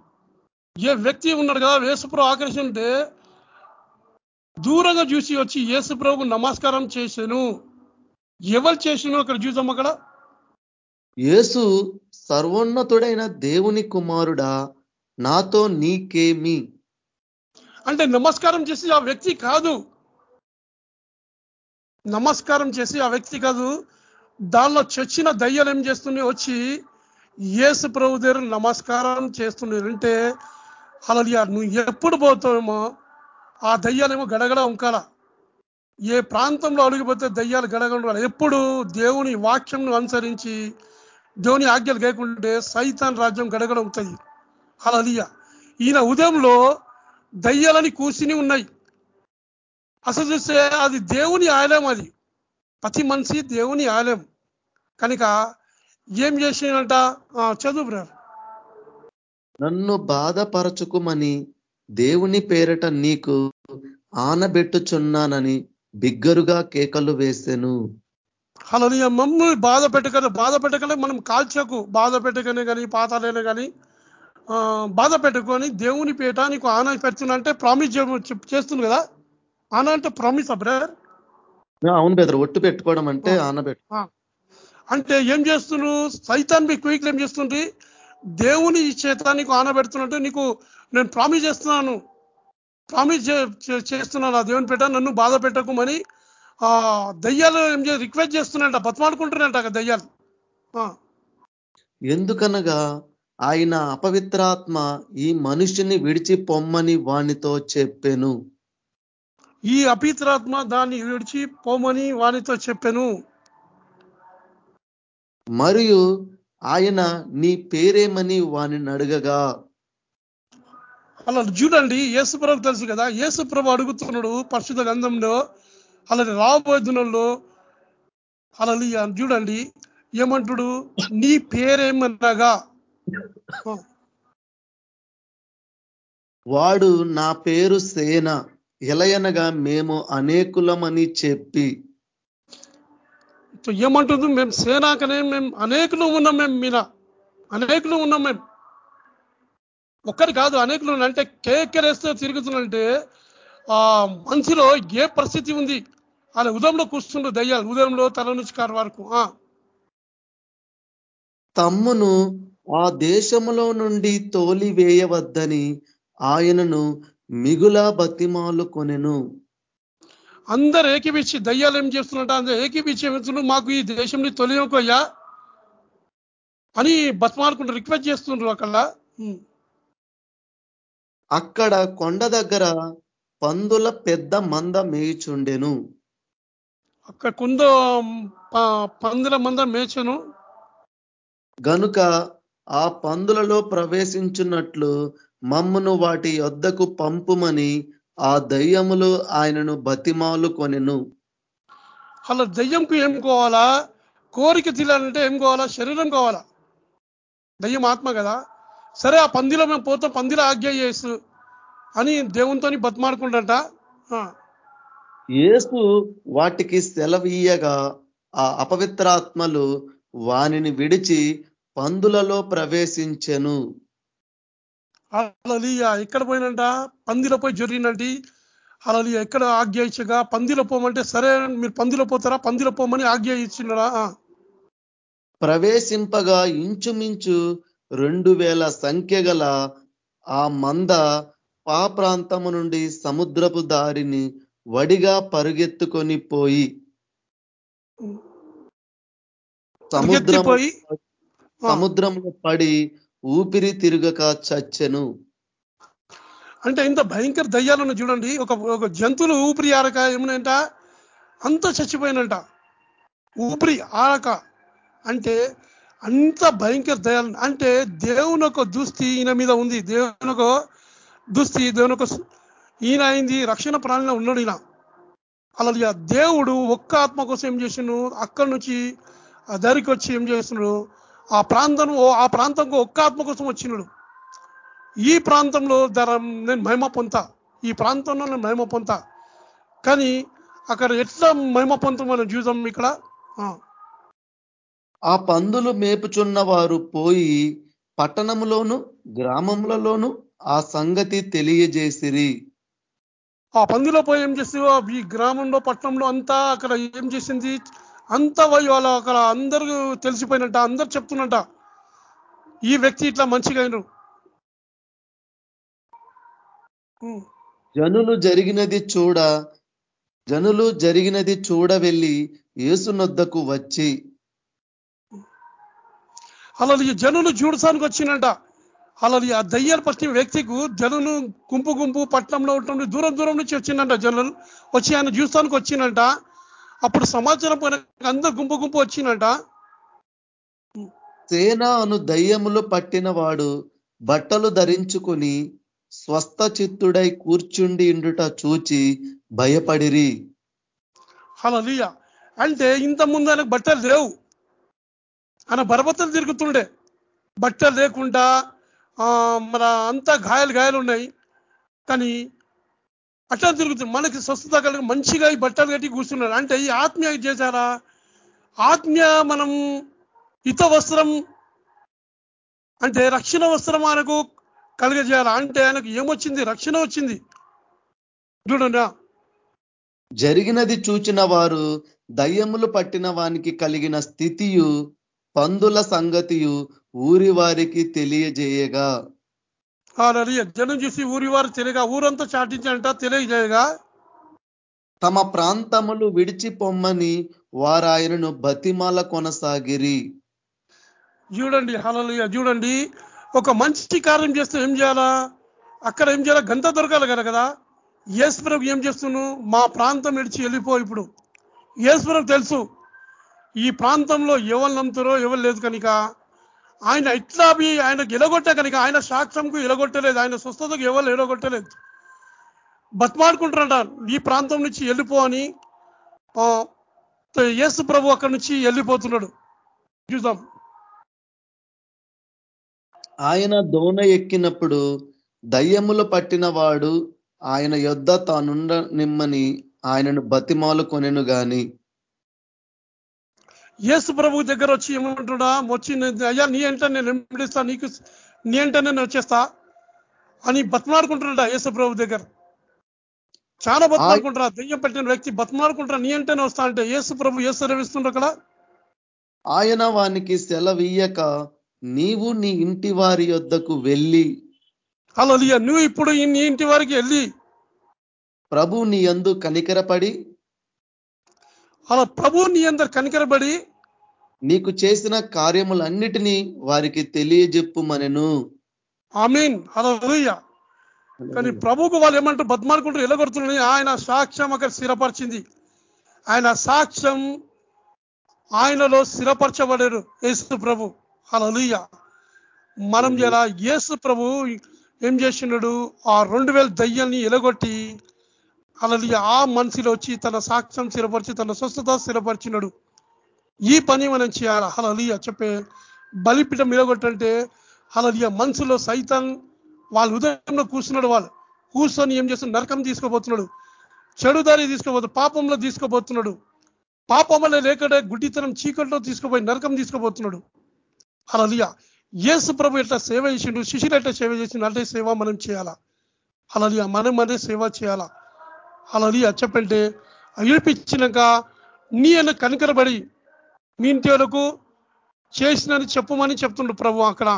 ఏ వ్యక్తి ఉన్నాడు కదా యేసు ప్రభు ఆకరిస్తుంటే దూరంగా చూసి వచ్చి యేసు ప్రభు నమస్కారం చేశాను ఎవరు చేసిను అక్కడ చూసాం అక్కడ. యేసు సర్వోన్నతుడైన దేవుని కుమారుడా నాతో నీకేమి? అంటే నమస్కారం చేసి ఆ వ్యక్తి కాదు. నమస్కారం చేసి ఆ వ్యక్తి కాదు. దానిలో చచ్చిన దయ్యాలు ఏం చేస్తున్నాయి వచ్చి ఏసు ప్రభు దగ్గర నమస్కారం చేస్తున్నాయి అంటే అలా నువ్వు ఎప్పుడు పోతావేమో? ఆ దయ్యాలేమో గడగడ ఉంకాల. ఏ ప్రాంతంలో అడిగిపోతే దయ్యాలు గడగడ ఎప్పుడు? దేవుని వాక్యంను అనుసరించి దేవుని ఆజ్ఞలు లేకుంటే సైతాన్ రాజ్యం గడగడ ఉంటుంది అలలియ ఈయన ఉదయంలో దయ్యాలని కూసిని ఉన్నాయి. అసలు చూస్తే అది దేవుని ఆలయం అది. ప్రతి మనిషి దేవుని ఆలయం. కనుక ఏం చేసినంట ఆ, చదువు బ్రదర్. నన్ను బాధపరచుకుమని దేవుని పేరట నీకు ఆనబెట్టుచున్నానని బిగ్గరుగా కేకలు వేసెను. అలా మమ్మల్ని బాధ పెట్టకనే బాధ పెట్టకనే మనం కాల్చకు. బాధ పెట్టకనే కానీ పాతాలైనా కానీ బాధ పెట్టుకొని దేవుని పేట నీకు ఆన పెడుతున్నా అంటే ప్రామిస్ చేస్తుంది కదా? ఆన అంటే ప్రామిస్ బ్రదర్? అవును బెదర్ ఒట్టు పెట్టుకోవడం అంటే ఆనబెట్టు అంటే ఏం చేస్తున్నారు సైతాన్ మీ క్విక్లు ఏం చేస్తుంది దేవుని చేత నీకు ఆనబెడుతున్నట్టు నీకు నేను ప్రామిస్ చేస్తున్నాను. ప్రామిస్ చేస్తున్నాను ఆ దేవుని పెట్ట నన్ను బాధ పెట్టకుమని ఆ దయ్యాలు ఏం రిక్వెస్ట్ చేస్తున్నాయంట బతిమాడుకుంటున్నాయంట ఆ దయ్యాలు. ఎందుకనగా ఆయన అపవిత్రాత్మ ఈ మనుషుని విడిచి పొమ్మని వానితో చెప్పెను. ఈ అపీతరాత్మ దాన్ని విడిచి పోమని వానితో చెప్పాను. మరియు ఆయన నీ పేరేమని వానిని అడగగా. అలా చూడండి యేసుప్రభు తెలుసు కదా యేసుప్రభు అడుగుతున్నాడు పరిశుద్ధ గంధంలో అలాగే రాబోయే దినంలో అలా చూడండి ఏమంటుడు? నీ పేరేమనగా? వాడు నా పేరు సేన ఎలయనగా మేము అనేకులమని చెప్పి. ఏమంటుంది మేము సేనాకనే మేము అనేకులు ఉన్నాం మేము మీన అనేకులు ఉన్నాం మేము ఒక్కరు కాదు అనేకులు. అంటే కేకరేస్తే తిరుగుతుందంటే ఆ మనిషిలో ఏ పరిస్థితి ఉంది? అలా ఉదయంలో కూర్చుండు దయ్యాలు. ఉదయంలో తల నుంచి కారు వరకు. తమ్మును ఆ దేశములో నుండి తోలివేయవద్దని ఆయనను మిగుల బతిమాలు కొనెను. అందరు ఏకీపించి దయ్యాలు ఏం చేస్తున్నట్ట అందరూ ఏకీపించి మాకు ఈ దేశంని తొలియకోయ్యా అని బతిమాలుకుంటూ రిక్వెస్ట్ చేస్తుండ్రు అక్కడ. అక్కడ కొండ దగ్గర పందుల పెద్ద మంద మేయుచుండెను. అక్కడ కుంద ప- పందుల మంద మేచను. గనుక ఆ పందులలో ప్రవేశించున్నట్లు మమ్మును వాటి యొద్దకు పంపుమని ఆ దయ్యములు ఆయనను బతిమాలు కొనెను. అలా దయ్యంకు ఏం కావాలా? కోరిక తీరాలంటే ఏం కావాలా? శరీరం కావాలా? దయ్యం ఆత్మ కదా. సరే ఆ పందిలో మేము పోతాం పందిలో ఆజ్ఞ చేసు అని దేవునితోని బతిమాడుకుంటా యేసు వాటికి సెలవీయగా ఆ అపవిత్రాత్మలు వానిని విడిచి పందులలో ప్రవేశించెను. అలలియ ఎక్కడ పోయినంట? పందిలో పోయి జరిగినంటి అలలియ ఎక్కడ ఆజ్ఞ ఇచ్చగా? పందిలో పోమంటే సరే మీరు పందిలో పోతారా? పందిలో పోమని ఆజ్ఞ ఇచ్చినరా ప్రవేశింపగా ఇంచుమించు రెండు వేల సంఖ్య గల ఆ మంద పాప్రాంతము నుండి సముద్రపు దారిని వడిగా పరుగెత్తుకొని పోయి సముద్రం సముద్రంలో పడి ఊపిరి తిరగక చచ్చెను. అంటే ఇంత భయంకర దయ్యాలను చూడండి ఒక ఒక జంతువులు ఊపిరి ఆరక ఏమనంట అంత చచ్చిపోయినంట ఊపిరి ఆరక అంటే అంత భయంకర దయాలు అంటే దేవుని ఒక దుస్థి ఈయన మీద ఉంది. దేవుని ఒక దుస్థి దేవుని ఒక ఈయన అయింది రక్షణ ప్రాణంలో ఉన్నాడు ఈయన. అలా దేవుడు ఒక్క ఆత్మ కోసం ఏం చేసిండు? అక్కడి నుంచి ఆ దారికి వచ్చి ఏం చేస్తున్నాడు? ఆ ప్రాంతం ఆ ప్రాంతంకు ఒక్క ఆత్మ కోసం వచ్చినాడు ఈ ప్రాంతంలో ధర నేను మహిమ పొంతా ఈ ప్రాంతంలో నేను మహిమ పొంతా కానీ అక్కడ ఎట్లా మహిమ పొంతం మనం చూద్దాం ఇక్కడ. ఆ. పందులు మేపుచున్న వారు పోయి పట్టణంలోను గ్రామంలోను ఆ సంగతి తెలియజేసిరి. ఆ పందిలో పోయి ఏం చేసి ఈ గ్రామంలో పట్టణంలో అంతా అక్కడ ఏం చేసింది? అంతా వాళ్ళ అక్కడ అందరూ తెలిసిపోయినట్ట అందరు చెప్తున్నట్ట. ఈ వ్యక్తి ఇట్లా మంచిగా అయినరు జనులు జరిగినది చూడ జనులు జరిగినది చూడ వెళ్ళి యేసునొద్దకు వచ్చి. అలా జనులు చూడసానికి వచ్చిందంట. అలా ఆ దయ్యాలు పట్టిన వ్యక్తికు జనులు గుంపు గుంపు పట్టణంలో ఉంటుంది దూరం దూరం నుంచి వచ్చిందంట జనులు. వచ్చి ఆయన చూస్తానికి వచ్చిందంట. అప్పుడు సమాచారం పోయిన అందరు గుంపు గుంపు వచ్చిందంట. సేన అను దయ్యములు పట్టిన వాడు బట్టలు ధరించుకుని స్వస్థ చిత్తుడై కూర్చుండి ఇండుట చూచి భయపడిరి. అలా అంటే ఇంత ముందు ఆయనకు బట్టలు లేవు. ఆయన బరబత్తలు తిరుగుతుండే. బట్టలు లేకుండా మన అంతా గాయాలు గాయాలు ఉన్నాయి. కానీ అట్లా తిరుగుతుంది మనకి స్వస్థత కలిగి మంచిగా ఈ బట్టలు కట్టి కూర్చున్నారు. అంటే ఈ ఆత్మీయ చేశారా? ఆత్మీయ మనం హిత వస్త్రం అంటే రక్షణ వస్త్రం ఆయనకు కలిగజేయాలా? అంటే ఆయనకు ఏమొచ్చింది? రక్షణ వచ్చింది. చూడండి జరిగినది చూచిన వారు దయ్యములు పట్టిన వానికి కలిగిన స్థితియు పందుల సంగతియు ఊరి వారికి తెలియజేయగా జనం చూసి ఊరి వారు తెలియగా ఊరంతా చాటించంట తెలియజేయగా. తమ ప్రాంతములు విడిచి పొమ్మని వారాయనను బతిమాల కొనసాగిరి. చూడండి హలలుయ చూడండి. ఒక మంచి కార్యం చేస్తే ఏం చేయాలా? అక్కడ ఏం చేయాలా? గంత దొరకాలి కదా కదా. ఈశ్వరకు ఏం చేస్తున్నావు మా ప్రాంతం విడిచి వెళ్ళిపో ఇప్పుడు. ఈశ్వరకు తెలుసు ఈ ప్రాంతంలో ఎవరు నమ్ముతారో ఎవరు లేదు కనుక. ఆయన ఎట్లా ఆయనకు గెలగొట్టే కనుక ఆయన సాక్ష్యంకు ఎలగొట్టలేదు ఆయన స్వస్థతకు ఎవరు ఎలగొట్టలేదు బతిమాడుకుంటారంట ఈ ప్రాంతం నుంచి వెళ్ళిపో అని యేసు ప్రభు అక్కడి నుంచి వెళ్ళిపోతున్నాడు. చూద్దాం. ఆయన దోణ ఎక్కినప్పుడు దయ్యములు పట్టిన వాడు ఆయన యొద్ద తానుండ నిమ్మని ఆయనను బతిమాలు కొనెను గాని యేసు ప్రభు దగ్గర వచ్చి ఏమంటున్నా వచ్చి అయ్యా నీ అంటే నేను ఎంపిడిస్తా నీకు నీ అంటే నేను వచ్చేస్తా అని బతిమాడుకుంటున్నాడా యేసు ప్రభు దగ్గర? చాలా బతిమాడుకుంటారా దెయ్యం పెట్టిన వ్యక్తి బతిమాడుకుంటారా నీ అంటేనే వస్తా అంటే యేసు ప్రభు ఏ అక్కడ? ఆయన వానికి సెలవీయక నీవు నీ ఇంటి వారి యొద్దకు వెళ్ళి అలా నువ్వు ఇప్పుడు నీ ఇంటి వారికి వెళ్ళి ప్రభు నీ అందు కనికరపడి అలా ప్రభు నీ అందరు కనికరబడి నీకు చేసిన కార్యములన్నిటినీ వారికి తెలియజెప్పుమనెను. మీన్ అలా కానీ ప్రభుకు వాళ్ళు ఏమంటారు? బద్మాడుకుంటారు ఎలగొడుతున్నాయి ఆయన సాక్ష్యం అక్కడ స్థిరపరిచింది. ఆయన సాక్ష్యం ఆయనలో స్థిరపరచబడారు యేసు ప్రభు. అలలుయ్య మనం ఎలా యేసు ప్రభు ఏం చేసినాడు ఆ రెండు వేల దయ్యాల్ని ఎలగొట్టి అలలియ ఆ మనిషిలో వచ్చి తన సాక్ష్యం స్థిరపరిచి తన స్వస్థత స్థిరపరిచినాడు. ఈ పని మనం చేయాలి? అలలియ చెప్పే బలిపీఠం నిలగొట్టంటే అలలియ మనసులో సైతం వాళ్ళ ఉదయంలో కూర్చున్నాడు వాళ్ళు. కూర్చొని ఏం చేస్తున్నాడు? నరకం తీసుకోబోతున్నాడు చెడు దారి తీసుకోబోతున్నాడు పాపంలో తీసుకోబోతున్నాడు పాపం వల్ల లేకడే గుడ్డితనం చీకట్లో తీసుకుపోయి నరకం తీసుకుపోతున్నాడు. అలలియ యేసు ప్రభు ఎట్లా సేవ చేసిండు? శిష్యులు ఎట్లా సేవ చేసిండు? అంటే సేవ మనం చేయాలా? అలలియ మనం అనే సేవ చేయాలా? అలా చెప్పంటే విడిపించినాక నీ అన్న కనికరబడి మీ ఇంటి వరకు చేసినని చెప్పమని చెప్తుండు ప్రభు అక్కడ.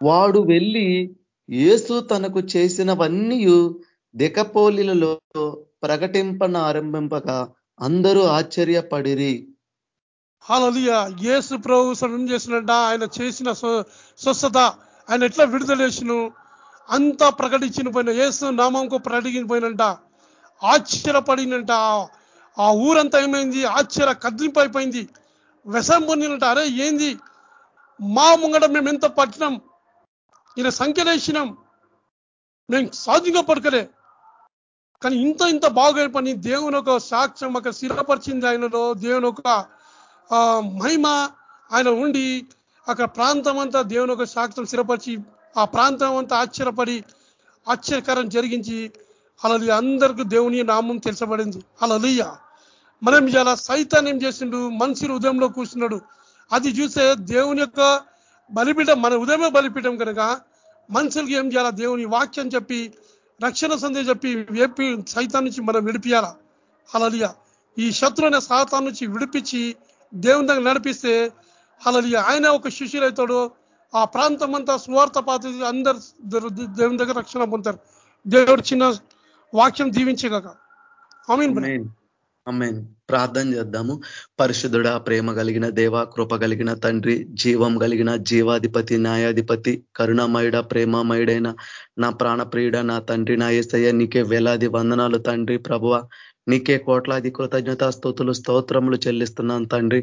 వాడు వెళ్ళి యేసు తనకు చేసినవన్నీ దికపోలిలలో ప్రకటింపన ఆరంభింపగా అందరూ ఆశ్చర్యపడిరి. హాలలియ యేసు ప్రభు సడన్ చేసినట్ట ఆయన చేసిన స్వస్థత ఆయన ఎట్లా విడుదల చేసిను అంతా ప్రకటించిన పోయిన యేసు నామంకు ప్రకటించిన పోయినంట ఆశ్చర్యపడినంట. ఆ ఊరంతా ఏమైంది? ఆశ్చర్య కదిలింపైపోయింది వ్యసం పొందినంట. అరే ఏంది? మా ముంగడ మేము ఎంత పట్టినాం? ఈయన సంఖ్యలేసినాం మేము సాధ్యంగా పడకలే. కానీ ఇంత ఇంత బాగా పని దేవుని ఒక సాక్ష్యం ఒక స్థిరపరిచింది ఆయనలో. దేవుని ఒక మహిమ ఆయన ఉండి అక్కడ ప్రాంతం అంతా దేవుని ఒక సాక్ష్యం స్థిరపరిచి ఆ ప్రాంతం అంతా ఆశ్చర్యపడి ఆశ్చర్యకరం జరిగించి అలా అందరికీ దేవుని నామం తెలుసబడింది. అలా మనం ఇలా సైతాన్ని ఏం చేసిండు? మనిషి ఉదయంలో కూర్చున్నాడు. అది చూస్తే దేవుని యొక్క బలిపీఠం మన ఉదయమే బలిపీఠం కనుక మనుషులకి ఏం చేయాలా? దేవుని వాక్యం చెప్పి రక్షణ సందేశం చెప్పి వేపి సైతాన్ నుంచి మనం విడిపియాలా? అలలియ. ఈ శత్రువుని సాతాన్ నుంచి విడిపించి దేవుని దగ్గర నడిపిస్తే అలలియ ఆయన ఒక శిష్యులు ఆ ప్రాంతం అంతా స్వార్థ పాత్ర అందరు దేవుని దగ్గర రక్షణ పొందుతారు. దేవుడు చిన్న వాక్యం దీవించగాక. ఆమెన్ అమ్మేన్ ప్రార్థన చేద్దాము. పరిశుద్ధుడ ప్రేమ కలిగిన దేవ కృప కలిగిన తండ్రి జీవం కలిగిన జీవాధిపతి న్యాయాధిపతి కరుణామయుడ ప్రేమమయుడైన నా ప్రాణప్రియుడ నా తండ్రి నా ఏసయ్య నీకే వేలాది వందనాలు తండ్రి ప్రభువ. నీకే కోట్లాది కృతజ్ఞత స్థుతులు స్తోత్రములు చెల్లిస్తున్నాను తండ్రి.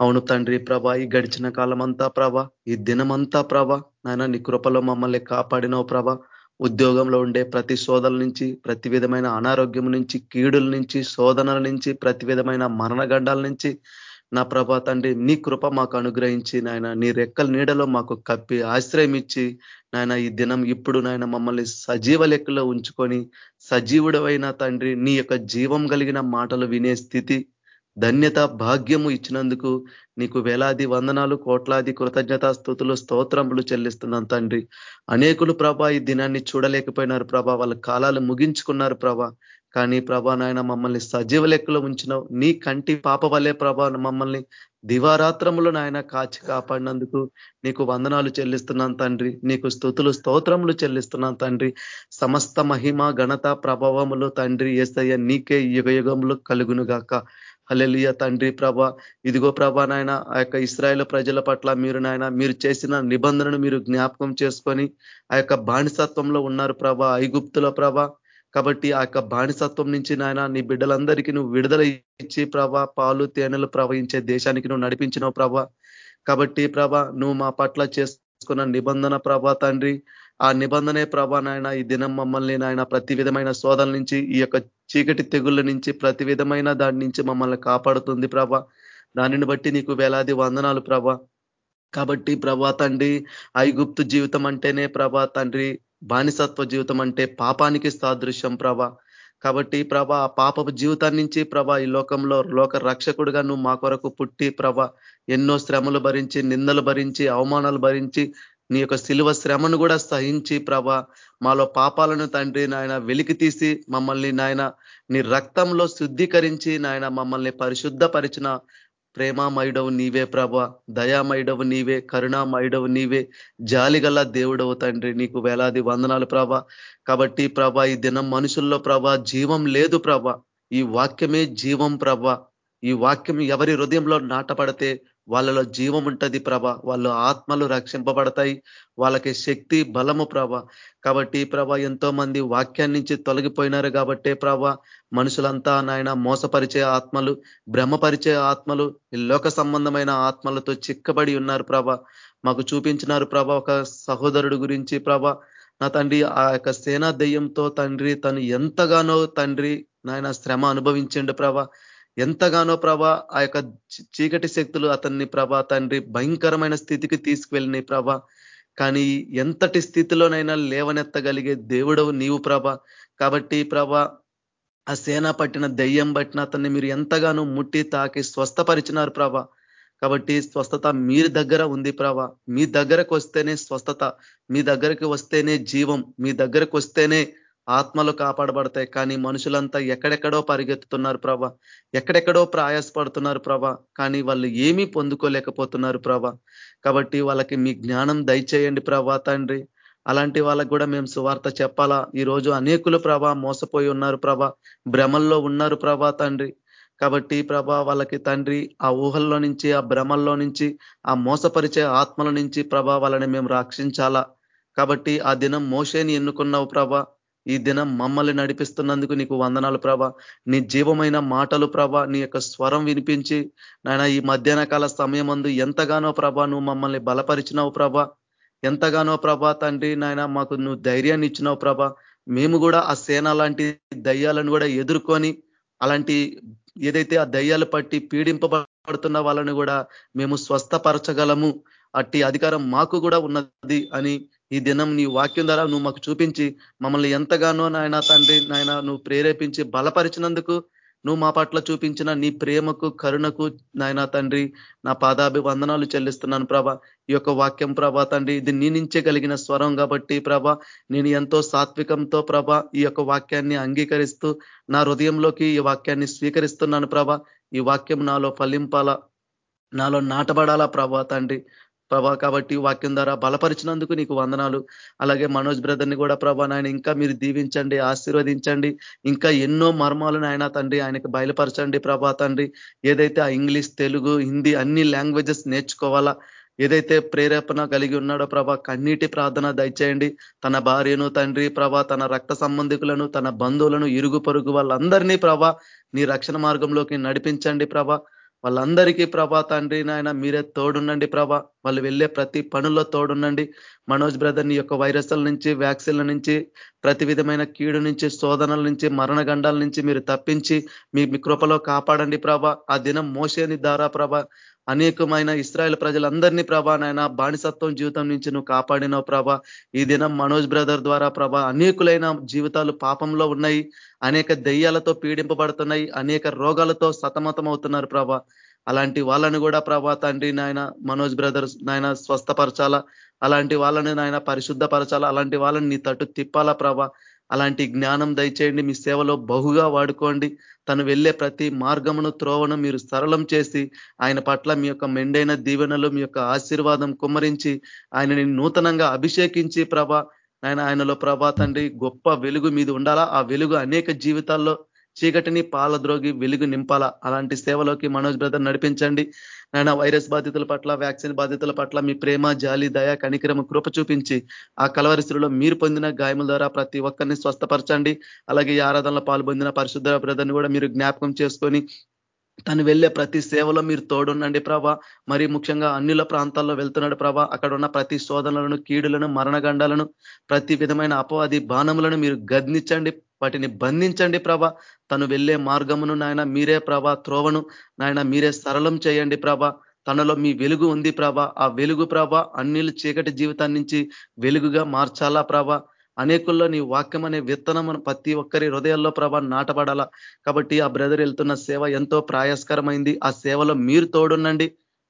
అవును తండ్రి ప్రభ ఈ గడిచిన కాలం అంతా ప్రభ ఈ దినమంతా ప్రభ నాయన నీ కృపలో మమ్మల్ని కాపాడినవు ప్రభ. ఉద్యోగంలో ఉండే ప్రతి శోధల నుంచి ప్రతి విధమైన అనారోగ్యం నుంచి కీడుల నుంచి శోధనల నుంచి ప్రతి విధమైన మరణగండాల నుంచి నా ప్రభా తండ్రి నీ కృప మాకు అనుగ్రహించి నాయన నీ రెక్కల నీడలో మాకు కప్పి ఆశ్రయం ఇచ్చి నాయన ఈ దినం ఇప్పుడు నాయన మమ్మల్ని సజీవ లెక్కలో ఉంచుకొని సజీవుడవైన తండ్రి నీ యొక్క జీవం కలిగిన మాటలు వినే స్థితి ధన్యత భాగ్యము ఇచ్చినందుకు నీకు వేలాది వందనాలు కోట్లాది కృతజ్ఞత స్థుతులు స్తోత్రములు చెల్లిస్తున్నాను తండ్రి. అనేకులు ప్రభా ఈ దినాన్ని చూడలేకపోయినారు ప్రభా వాళ్ళ కాలాలు ముగించుకున్నారు ప్రభా. కానీ ప్రభా నాయన మమ్మల్ని సజీవ లెక్కలో ఉంచినావు. నీ కంటి పాప వల్లే ప్రభా మమ్మల్ని దివారాత్రములు నాయన కాచి కాపాడినందుకు నీకు వందనాలు చెల్లిస్తున్నాను తండ్రి. నీకు స్థుతులు స్తోత్రములు చెల్లిస్తున్నాను తండ్రి. సమస్త మహిమ ఘనత ప్రభావములు తండ్రి ఏసయ్య నీకే యుగ యుగములు కలుగును హలెలియ తండ్రి ప్రభ. ఇదిగో ప్రభ నాయన ఆ యొక్క ఇస్రాయేల్ ప్రజల పట్ల మీరు నాయన మీరు చేసిన నిబంధనను మీరు జ్ఞాపకం చేసుకొని ఆ యొక్క బానిసత్వంలో ఉన్నారు ప్రభ ఐగుప్తుల ప్రభ. కాబట్టి ఆ యొక్క బానిసత్వం నుంచి నాయన నీ బిడ్డలందరికీ నువ్వు విడుదల ఇచ్చి ప్రభ పాలు తేనెలు ప్రవహించే దేశానికి నువ్వు నడిపించినావు ప్రభ. కాబట్టి ప్రభ నువ్వు మా పట్ల చేసుకున్న నిబంధన ప్రభ తండ్రి. ఆ నిబంధనే ప్రభా నాయన ఈ దినం మమ్మల్ని నాయన ప్రతి విధమైన శోధల నుంచి ఈ యొక్క చీకటి తెగుళ్ళ నుంచి ప్రతి విధమైన దాని నుంచి మమ్మల్ని కాపాడుతుంది ప్రభ. దానిని బట్టి నీకు వేలాది వందనాలు ప్రభ. కాబట్టి ప్రభా తండ్రి ఐగుప్తు జీవితం అంటేనే ప్రభా తండ్రి బానిసత్వ జీవితం అంటే పాపానికి సాదృశ్యం ప్రభ. కాబట్టి ప్రభ పాపపు జీవితాన్ని నుంచి ప్రభ ఈ లోకంలో లోక రక్షకుడుగా నువ్వు మా కొరకు పుట్టి ప్రభ ఎన్నో శ్రమలు భరించి నిందలు భరించి అవమానాలు భరించి నీ యొక్క శిలువ శ్రమను కూడా సహించి ప్రభ మాలో పాపాలను తండ్రి నాయన వెలికి తీసి మమ్మల్ని నాయన నీ రక్తంలో శుద్ధీకరించి నాయన మమ్మల్ని పరిశుద్ధపరిచిన ప్రేమామయుడవు నీవే ప్రభ దయామయుడవు నీవే కరుణామయుడవు నీవే జాలిగల దేవుడవు తండ్రి. నీకు వేలాది వందనాలు ప్రభ. కాబట్టి ప్రభ ఈ దినం మనుషుల్లో ప్రభ జీవం లేదు ప్రభ. ఈ వాక్యమే జీవం ప్రభ. ఈ వాక్యం ఎవరి హృదయంలో నాటపడితే వాళ్ళలో జీవం ఉంటుంది ప్రభ. వాళ్ళు ఆత్మలు రక్షింపబడతాయి. వాళ్ళకి శక్తి బలము ప్రభ. కాబట్టి ప్రభ ఎంతో మంది వాక్యాన్ని నుంచి తొలగిపోయినారు కాబట్టే ప్రభ మనుషులంతా నాయన మోసపరిచే ఆత్మలు భ్రమపరిచే ఆత్మలు లోక సంబంధమైన ఆత్మలతో చిక్కబడి ఉన్నారు ప్రభ. మాకు చూపించినారు ప్రభ ఒక సహోదరుడు గురించి ప్రభ. నా తండ్రి ఆ యొక్క సేనా దెయ్యంతో తండ్రి తను ఎంతగానో తండ్రి నాయన శ్రమ అనుభవించిండు ప్రభ. ఎంతగానో ప్రభ ఆ యొక్క చీకటి శక్తులు అతన్ని ప్రభ తండ్రి భయంకరమైన స్థితికి తీసుకువెళ్ళినాయి ప్రభ. కానీ ఎంతటి స్థితిలోనైనా లేవనెత్తగలిగే దేవుడవు నీవు ప్రభ. కాబట్టి ప్రభ ఆ సేన పట్టిన దెయ్యం పట్టిన అతన్ని మీరు ఎంతగానో ముట్టి తాకి స్వస్థపరిచినారు ప్రభ. కాబట్టి స్వస్థత మీరు దగ్గర ఉంది ప్రభ. మీ దగ్గరకు వస్తేనే స్వస్థత మీ దగ్గరకు వస్తేనే జీవం మీ దగ్గరకు వస్తేనే ఆత్మలు కాపాడబడతాయి. కానీ మనుషులంతా ఎక్కడెక్కడో పరిగెత్తుతున్నారు ప్రభ. ఎక్కడెక్కడో ప్రయాసపడుతున్నారు ప్రభ. కానీ వాళ్ళు ఏమీ పొందుకోలేకపోతున్నారు ప్రభ. కాబట్టి వాళ్ళకి మీ జ్ఞానం దయచేయండి ప్రభా తండ్రి. అలాంటి వాళ్ళకు కూడా మేము సువార్త చెప్పాలా? ఈరోజు అనేకులు ప్రభ మోసపోయి ఉన్నారు ప్రభ. భ్రమల్లో ఉన్నారు ప్రభా తండ్రి. కాబట్టి ప్రభా వాళ్ళకి తండ్రి ఆ ఊహల్లో నుంచి ఆ భ్రమల్లో నుంచి ఆ మోసపరిచే ఆత్మల నుంచి ప్రభా వాళ్ళని మేము రక్షించాలా? కాబట్టి ఆ దినం మోసేని ఎన్నుకున్నావు ప్రభా? ఈ దినం మమ్మల్ని నడిపిస్తున్నందుకు నీకు వందనాలు ప్రభ. నీ జీవమైన మాటలు ప్రభ నీ యొక్క స్వరం వినిపించి నాయన ఈ మధ్యాహ్న కాల సమయం అందు ఎంతగానో ప్రభ నువ్వు మమ్మల్ని బలపరిచినావు ప్రభ. ఎంతగానో ప్రభా తండ్రి నాయన మాకు నువ్వు ధైర్యాన్ని ఇచ్చినావు ప్రభ. మేము కూడా ఆ సేన లాంటి దయ్యాలను కూడా ఎదుర్కొని అలాంటి ఏదైతే ఆ దయ్యాలు పట్టి పీడింపబడుతున్న వాళ్ళను కూడా మేము స్వస్థపరచగలము. అట్టి అధికారం మాకు కూడా ఉన్నది అని ఈ దినం నీ వాక్యం ద్వారా నువ్వు మాకు చూపించి మమ్మల్ని ఎంతగానో నాయన తండ్రి నాయన నువ్వు ప్రేరేపించి బలపరిచినందుకు నువ్వు మా పట్ల చూపించిన నీ ప్రేమకు కరుణకు నాయన తండ్రి నా పాదాభి వందనాలు చెల్లిస్తున్నాను ప్రభా. ఈ యొక్క వాక్యం ప్రభా తండ్రి ఇది నీ నుంచే కలిగిన స్వరం కాబట్టి ప్రభ నేను ఎంతో సాత్వికంతో ప్రభ ఈ యొక్క వాక్యాన్ని అంగీకరిస్తూ నా హృదయంలోకి ఈ వాక్యాన్ని స్వీకరిస్తున్నాను ప్రభ. ఈ వాక్యం నాలో ఫలింపాల నాలో నాటబడాలా ప్రభా తండ్రి. ప్రభా కాబట్టి వాక్యం ద్వారా బలపరిచినందుకు నీకు వందనాలు. అలాగే మనోజ్ బ్రదర్ని కూడా ప్రభా నాయన ఇంకా మీరు దీవించండి ఆశీర్వదించండి ఇంకా ఎన్నో మర్మాలను ఆయన తండ్రి ఆయనకు బయలుపరచండి ప్రభా తండ్రి. ఏదైతే ఆ ఇంగ్లీష్ తెలుగు హిందీ అన్ని లాంగ్వేజెస్ నేర్చుకోవాలా ఏదైతే ప్రేరేపణ కలిగి ఉన్నాడో ప్రభా కన్నీటి ప్రార్థన దయచేయండి. తన భార్యను తండ్రి ప్రభా తన రక్త సంబంధికులను తన బంధువులను ఇరుగు పొరుగు వాళ్ళందరినీ ప్రభా నీ రక్షణ మార్గంలోకి నడిపించండి ప్రభా. వాళ్ళందరికీ ప్రభా తండ్రి నాయన మీరే తోడుండండి ప్రభా. వాళ్ళు వెళ్ళే ప్రతి పనుల్లో తోడుండండి. మనోజ్ బ్రదర్ని యొక్క వైరస్ల నుంచి వ్యాక్సిన్ల నుంచి ప్రతి విధమైన కీడు నుంచి శోధనల నుంచి మరణగండాల నుంచి మీరు తప్పించి మీ మీ కృపలో కాపాడండి ప్రభ. ఆ దినం మోసేని ద్వారా ప్రభ అనేకమైన ఇస్రాయల్ ప్రజలందరినీ ప్రభా నాయన బానిసత్వం జీవితం నుంచి నువ్వు కాపాడినావు ప్రభా. ఈ దినం మనోజ్ బ్రదర్ ద్వారా ప్రభా అనేకులైన జీవితాలు పాపంలో ఉన్నాయి. అనేక దెయ్యాలతో పీడింపబడుతున్నాయి. అనేక రోగాలతో సతమతం అవుతున్నారు ప్రభా. అలాంటి వాళ్ళని కూడా ప్రభా తండ్రి నాయన మనోజ్ బ్రదర్స్ నాయన స్వస్థపరచాలా. అలాంటి వాళ్ళని నాయన పరిశుద్ధపరచాలా. అలాంటి వాళ్ళని నీ తట్టు తిప్పాలా ప్రభా. అలాంటి జ్ఞానం దయచేయండి. మీ సేవలో బహుగా వాడుకోండి. తను వెళ్ళే ప్రతి మార్గమును త్రోవను మీరు సరళం చేసి ఆయన పట్ల మీ యొక్క మెండైన దీవెనలు మీ యొక్క ఆశీర్వాదం కుమ్మరించి ఆయనని నూతనంగా అభిషేకించి ప్రభ ఆయన ఆయనలో ప్రభా తండ్రి గొప్ప వెలుగు మీద ఉండాలా? ఆ వెలుగు అనేక జీవితాల్లో చీకటిని పాలద్రోగి వెలుగు నింపాలా? అలాంటి సేవలోకి మనోజ్ బ్రదర్ నడిపించండి. నాయన వైరస్ బాధితుల పట్ల వ్యాక్సిన్ బాధితుల పట్ల మీ ప్రేమ జాలి దయ కనికరమ కృప చూపించి ఆ కలవరిస్తులో మీరు పొందిన గాయముల ద్వారా ప్రతి ఒక్కరిని స్వస్థపరచండి. అలాగే ఈ ఆరాధనలో పాల్పొందిన పరిశుద్ధ బ్రదర్ని కూడా మీరు జ్ఞాపకం చేసుకొని తను వెళ్ళే ప్రతి సేవలో మీరు తోడుండండి ప్రభా. మరి ముఖ్యంగా అన్నిల ప్రాంతాల్లో వెళ్తున్నాడు ప్రభా. అక్కడ ఉన్న ప్రతి శోధనలను కీడులను మరణగండాలను ప్రతి విధమైన అపవాది బాణములను మీరు గద్నించండి. వాటిని బంధించండి ప్రభ. తను వెళ్ళే మార్గమును నాయన మీరే ప్రభ. త్రోవను నాయన మీరే సరళం చేయండి ప్రభ. తనలో మీ వెలుగు ఉంది ప్రభ. ఆ వెలుగు ప్రభ అన్నిలు చీకటి జీవితాన్ని నుంచి వెలుగుగా మార్చాలా ప్రభ. అనేకుల్లో నీ వాక్యం అనే విత్తనం ప్రతి ఒక్కరి హృదయాల్లో ప్రభ నాటబడాలా. కాబట్టి ఆ బ్రదర్ వెళ్తున్న సేవ ఎంతో ప్రయాస్కరమైంది. ఆ సేవలో మీరు తోడుండండి.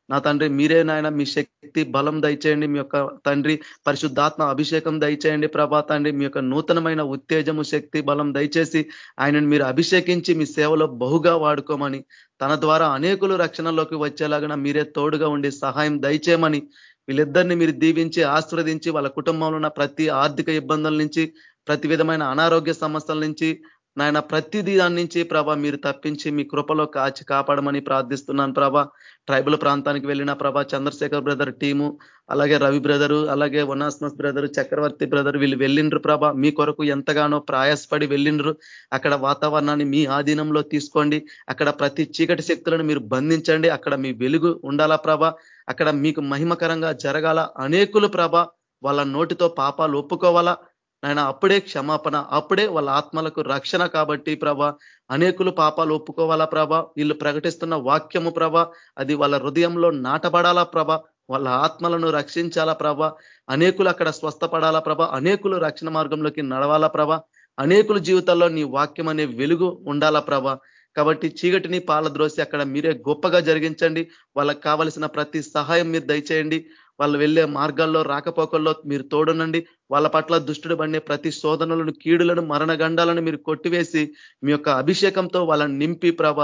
నా తండ్రి మీరే నాయన మీ శక్తి బలం దయచేయండి. మీ యొక్క తండ్రి పరిశుద్ధాత్మ అభిషేకం దయచేయండి ప్రభా తండ్రి. మీ యొక్క నూతనమైన ఉత్తేజము శక్తి బలం దయచేసి ఆయనను మీరు అభిషేకించి మీ సేవలో బహుగా వాడుకోమని తన ద్వారా అనేకులు రక్షణలోకి వచ్చేలాగా మీరే తోడుగా ఉండి సహాయం దయచేయమని వీళ్ళిద్దరిని మీరు దీవించి ఆస్వాదించి వాళ్ళ కుటుంబంలో ఉన్న ప్రతి ఆర్థిక ఇబ్బందుల నుంచి ప్రతి విధమైన అనారోగ్య సమస్యల నుంచి నాయన ప్రతిదీ దాని నుంచి ప్రభా మీరు తప్పించి మీ కృపలో కాచి కాపాడమని ప్రార్థిస్తున్నాను ప్రభా. ట్రైబల్ ప్రాంతానికి వెళ్ళిన ప్రభ చంద్రశేఖర్ బ్రదర్ టీము అలాగే రవి బ్రదరు అలాగే వనాస్మస్ బ్రదరు చక్రవర్తి బ్రదర్ వీళ్ళు వెళ్ళిండ్రు ప్రభ. మీ కొరకు ఎంతగానో ప్రయాసపడి వెళ్ళిండ్రు. అక్కడ వాతావరణాన్ని మీ ఆధీనంలో తీసుకోండి. అక్కడ ప్రతి చీకటి శక్తులను మీరు బంధించండి. అక్కడ మీ వెలుగు ఉండాలా ప్రభ. అక్కడ మీకు మహిమకరంగా జరగాల అనేకులు ప్రభ. వాళ్ళ నోటితో పాపాలు ఒప్పుకోవాలా. ఆయన అప్పుడే క్షమాపణ అప్పుడే వాళ్ళ ఆత్మలకు రక్షణ కాబట్టి ప్రభ అనేకులు పాపాలు ఒప్పుకోవాలా ప్రభ వీళ్ళు ప్రకటిస్తున్న వాక్యము ప్రభ అది వాళ్ళ హృదయంలో నాటబడాలా ప్రభ వాళ్ళ ఆత్మలను రక్షించాలా ప్రభ అనేకులు అక్కడ స్వస్థపడాలా ప్రభ అనేకులు రక్షణ మార్గంలోకి నడవాలా ప్రభ అనేకుల జీవితాల్లో నీ వాక్యం అనే వెలుగు ఉండాలా ప్రభ కాబట్టి చీకటిని పాలద్రోసి అక్కడ మీరే గొప్పగా జరిగించండి వాళ్ళకి కావలసిన ప్రతి సహాయం మీరు దయచేయండి వాళ్ళు వెళ్ళే మార్గాల్లో రాకపోకల్లో మీరు తోడునండి వాళ్ళ పట్ల దుష్టుడు పడిన ప్రతి శోధనలను కీడులను మరణగండాలను మీరు కొట్టివేసి మీ యొక్క అభిషేకంతో వాళ్ళని నింపి ప్రభ.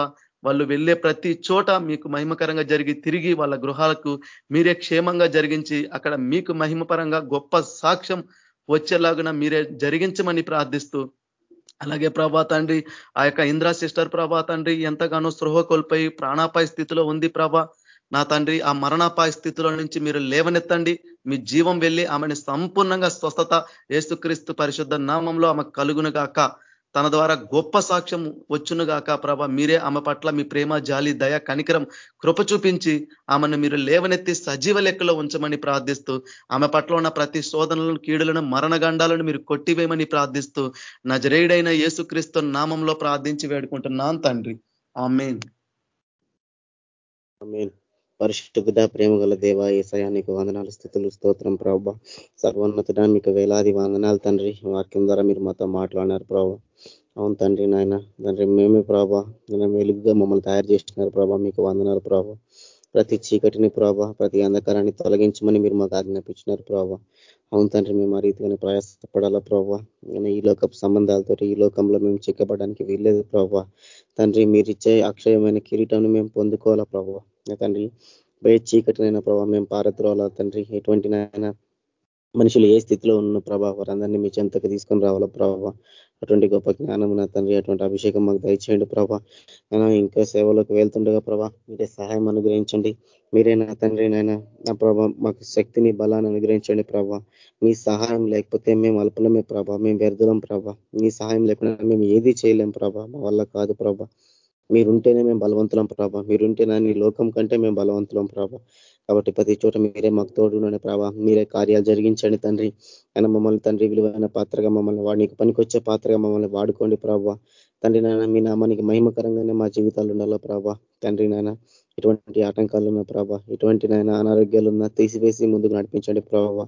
వాళ్ళు వెళ్ళే ప్రతి చోట మీకు మహిమకరంగా జరిగి తిరిగి వాళ్ళ గృహాలకు మీరే క్షేమంగా జరిగించి అక్కడ మీకు మహిమపరంగా గొప్ప సాక్ష్యం వచ్చేలాగున మీరే జరిగించమని ప్రార్థిస్తూ. అలాగే ప్రభా తండ్రి ఆ యొక్క ఇంద్రా సిస్టర్ ప్రభా తండ్రి ఎంతగానో సృహ కోల్పోయి ప్రాణాపాయ స్థితిలో ఉంది ప్రభా. నా తండ్రి ఆ మరణాపాయ స్థితిలో నుంచి మీరు లేవనెత్తండి. మీ జీవం వెళ్ళి ఆమెని సంపూర్ణంగా స్వస్థత ఏసుక్రీస్తు పరిశుద్ధ నామంలో ఆమె కలుగును గాక. తన ద్వారా గొప్ప సాక్ష్యం వచ్చును గాక ప్రభ. మీరే ఆమె పట్ల మీ ప్రేమ జాలి దయ కనికరం కృప చూపించి ఆమెను మీరు లేవనెత్తి సజీవ లెక్కలో ఉంచమని ప్రార్థిస్తూ ఆమె పట్ల ఉన్న ప్రతి శోధనలను కీడులను మరణగండాలను మీరు కొట్టివేయమని ప్రార్థిస్తూ నజరేయుడైన యేసుక్రీస్తు నామంలో ప్రార్థించి వేడుకుంటున్నాను తండ్రి. ఆమెన్. పరిశుద్ధ ప్రేమ గల దేవ ఏసయానికి వందనాలు స్థితులు స్తోత్రం ప్రభా. సర్వోన్నతుడ మీకు వేలాది వందనాలు తండ్రి. వాక్యం ద్వారా మీరు మాతో మాట్లాడినారు ప్రభా. అవును తండ్రి నాయన. తండ్రి మేమే ప్రభా. వెలుగుగా మమ్మల్ని తయారు చేస్తున్నారు ప్రభా. మీకు వందనాలు ప్రభా. ప్రతి చీకటిని ప్రభా ప్రతి అంధకారాన్ని తొలగించమని మీరు మాకు ఆజ్ఞాపించినారు ప్రభావ అవును తండ్రి మేము ఆ రీతిగానే ప్రయాసపడాలా ప్రభావ ఈ లోకపు సంబంధాలతో ఈ లోకంలో మేము చిక్కబడడానికి వీల్లేదు ప్రభావ తండ్రి మీరిచ్చే అక్షయమైన కిరీటాన్ని మేము పొందుకోవాలా ప్రభావ తండ్రి బయట చీకటినైనా ప్రభావ మేము పారద్రోవాలా తండ్రి? ఎటువంటి మనుషులు ఏ స్థితిలో ఉన్న ప్రభావ వారందరినీ మీ చెంతకు తీసుకొని రావాలా ప్రభావ అటువంటి గొప్ప జ్ఞానం నా తండ్రి అటువంటి అభిషేకం మాకు దయచేయండి ప్రభా. ఇంకా సేవలోకి వెళ్తుండగా ప్రభా మీరే సహాయం అనుగ్రహించండి. మీరే నా తండ్రి నాయన నా ప్రభా మాకు శక్తిని బలాన్ని అనుగ్రహించండి ప్రభా. మీ సహాయం లేకపోతే మేము అల్పలమే ప్రభా మేము వ్యర్థులం ప్రభా. మీ సహాయం లేకుండా మేము ఏది చేయలేం ప్రభా మా వల్ల కాదు ప్రభా. మీరుంటేనే మేము బలవంతులం ప్రభా. మీరుంటేనా నీ లోకం కంటే మేము బలవంతులం ప్రభా. కాబట్టి ప్రతి చోట మీరే మాకు తోడునని ప్రభా. మీరే కార్యాలు జరిగించండి తండ్రి. ఆయన మమ్మల్ని తండ్రి విలువైన పాత్రగా మమ్మల్ని వాడికి పనికొచ్చే పాత్రగా మమ్మల్ని వాడుకోండి ప్రభా. తండ్రి నాయన మీ నామానికి మహిమకరంగానే మా జీవితాలు ఉండాలో ప్రభా. తండ్రి నాయన ఎటువంటి ఆటంకాలు ఉన్న ప్రభా ఎటువంటి నాయన అనారోగ్యాలు ఉన్నా తీసివేసి ముందుకు నడిపించండి ప్రభావ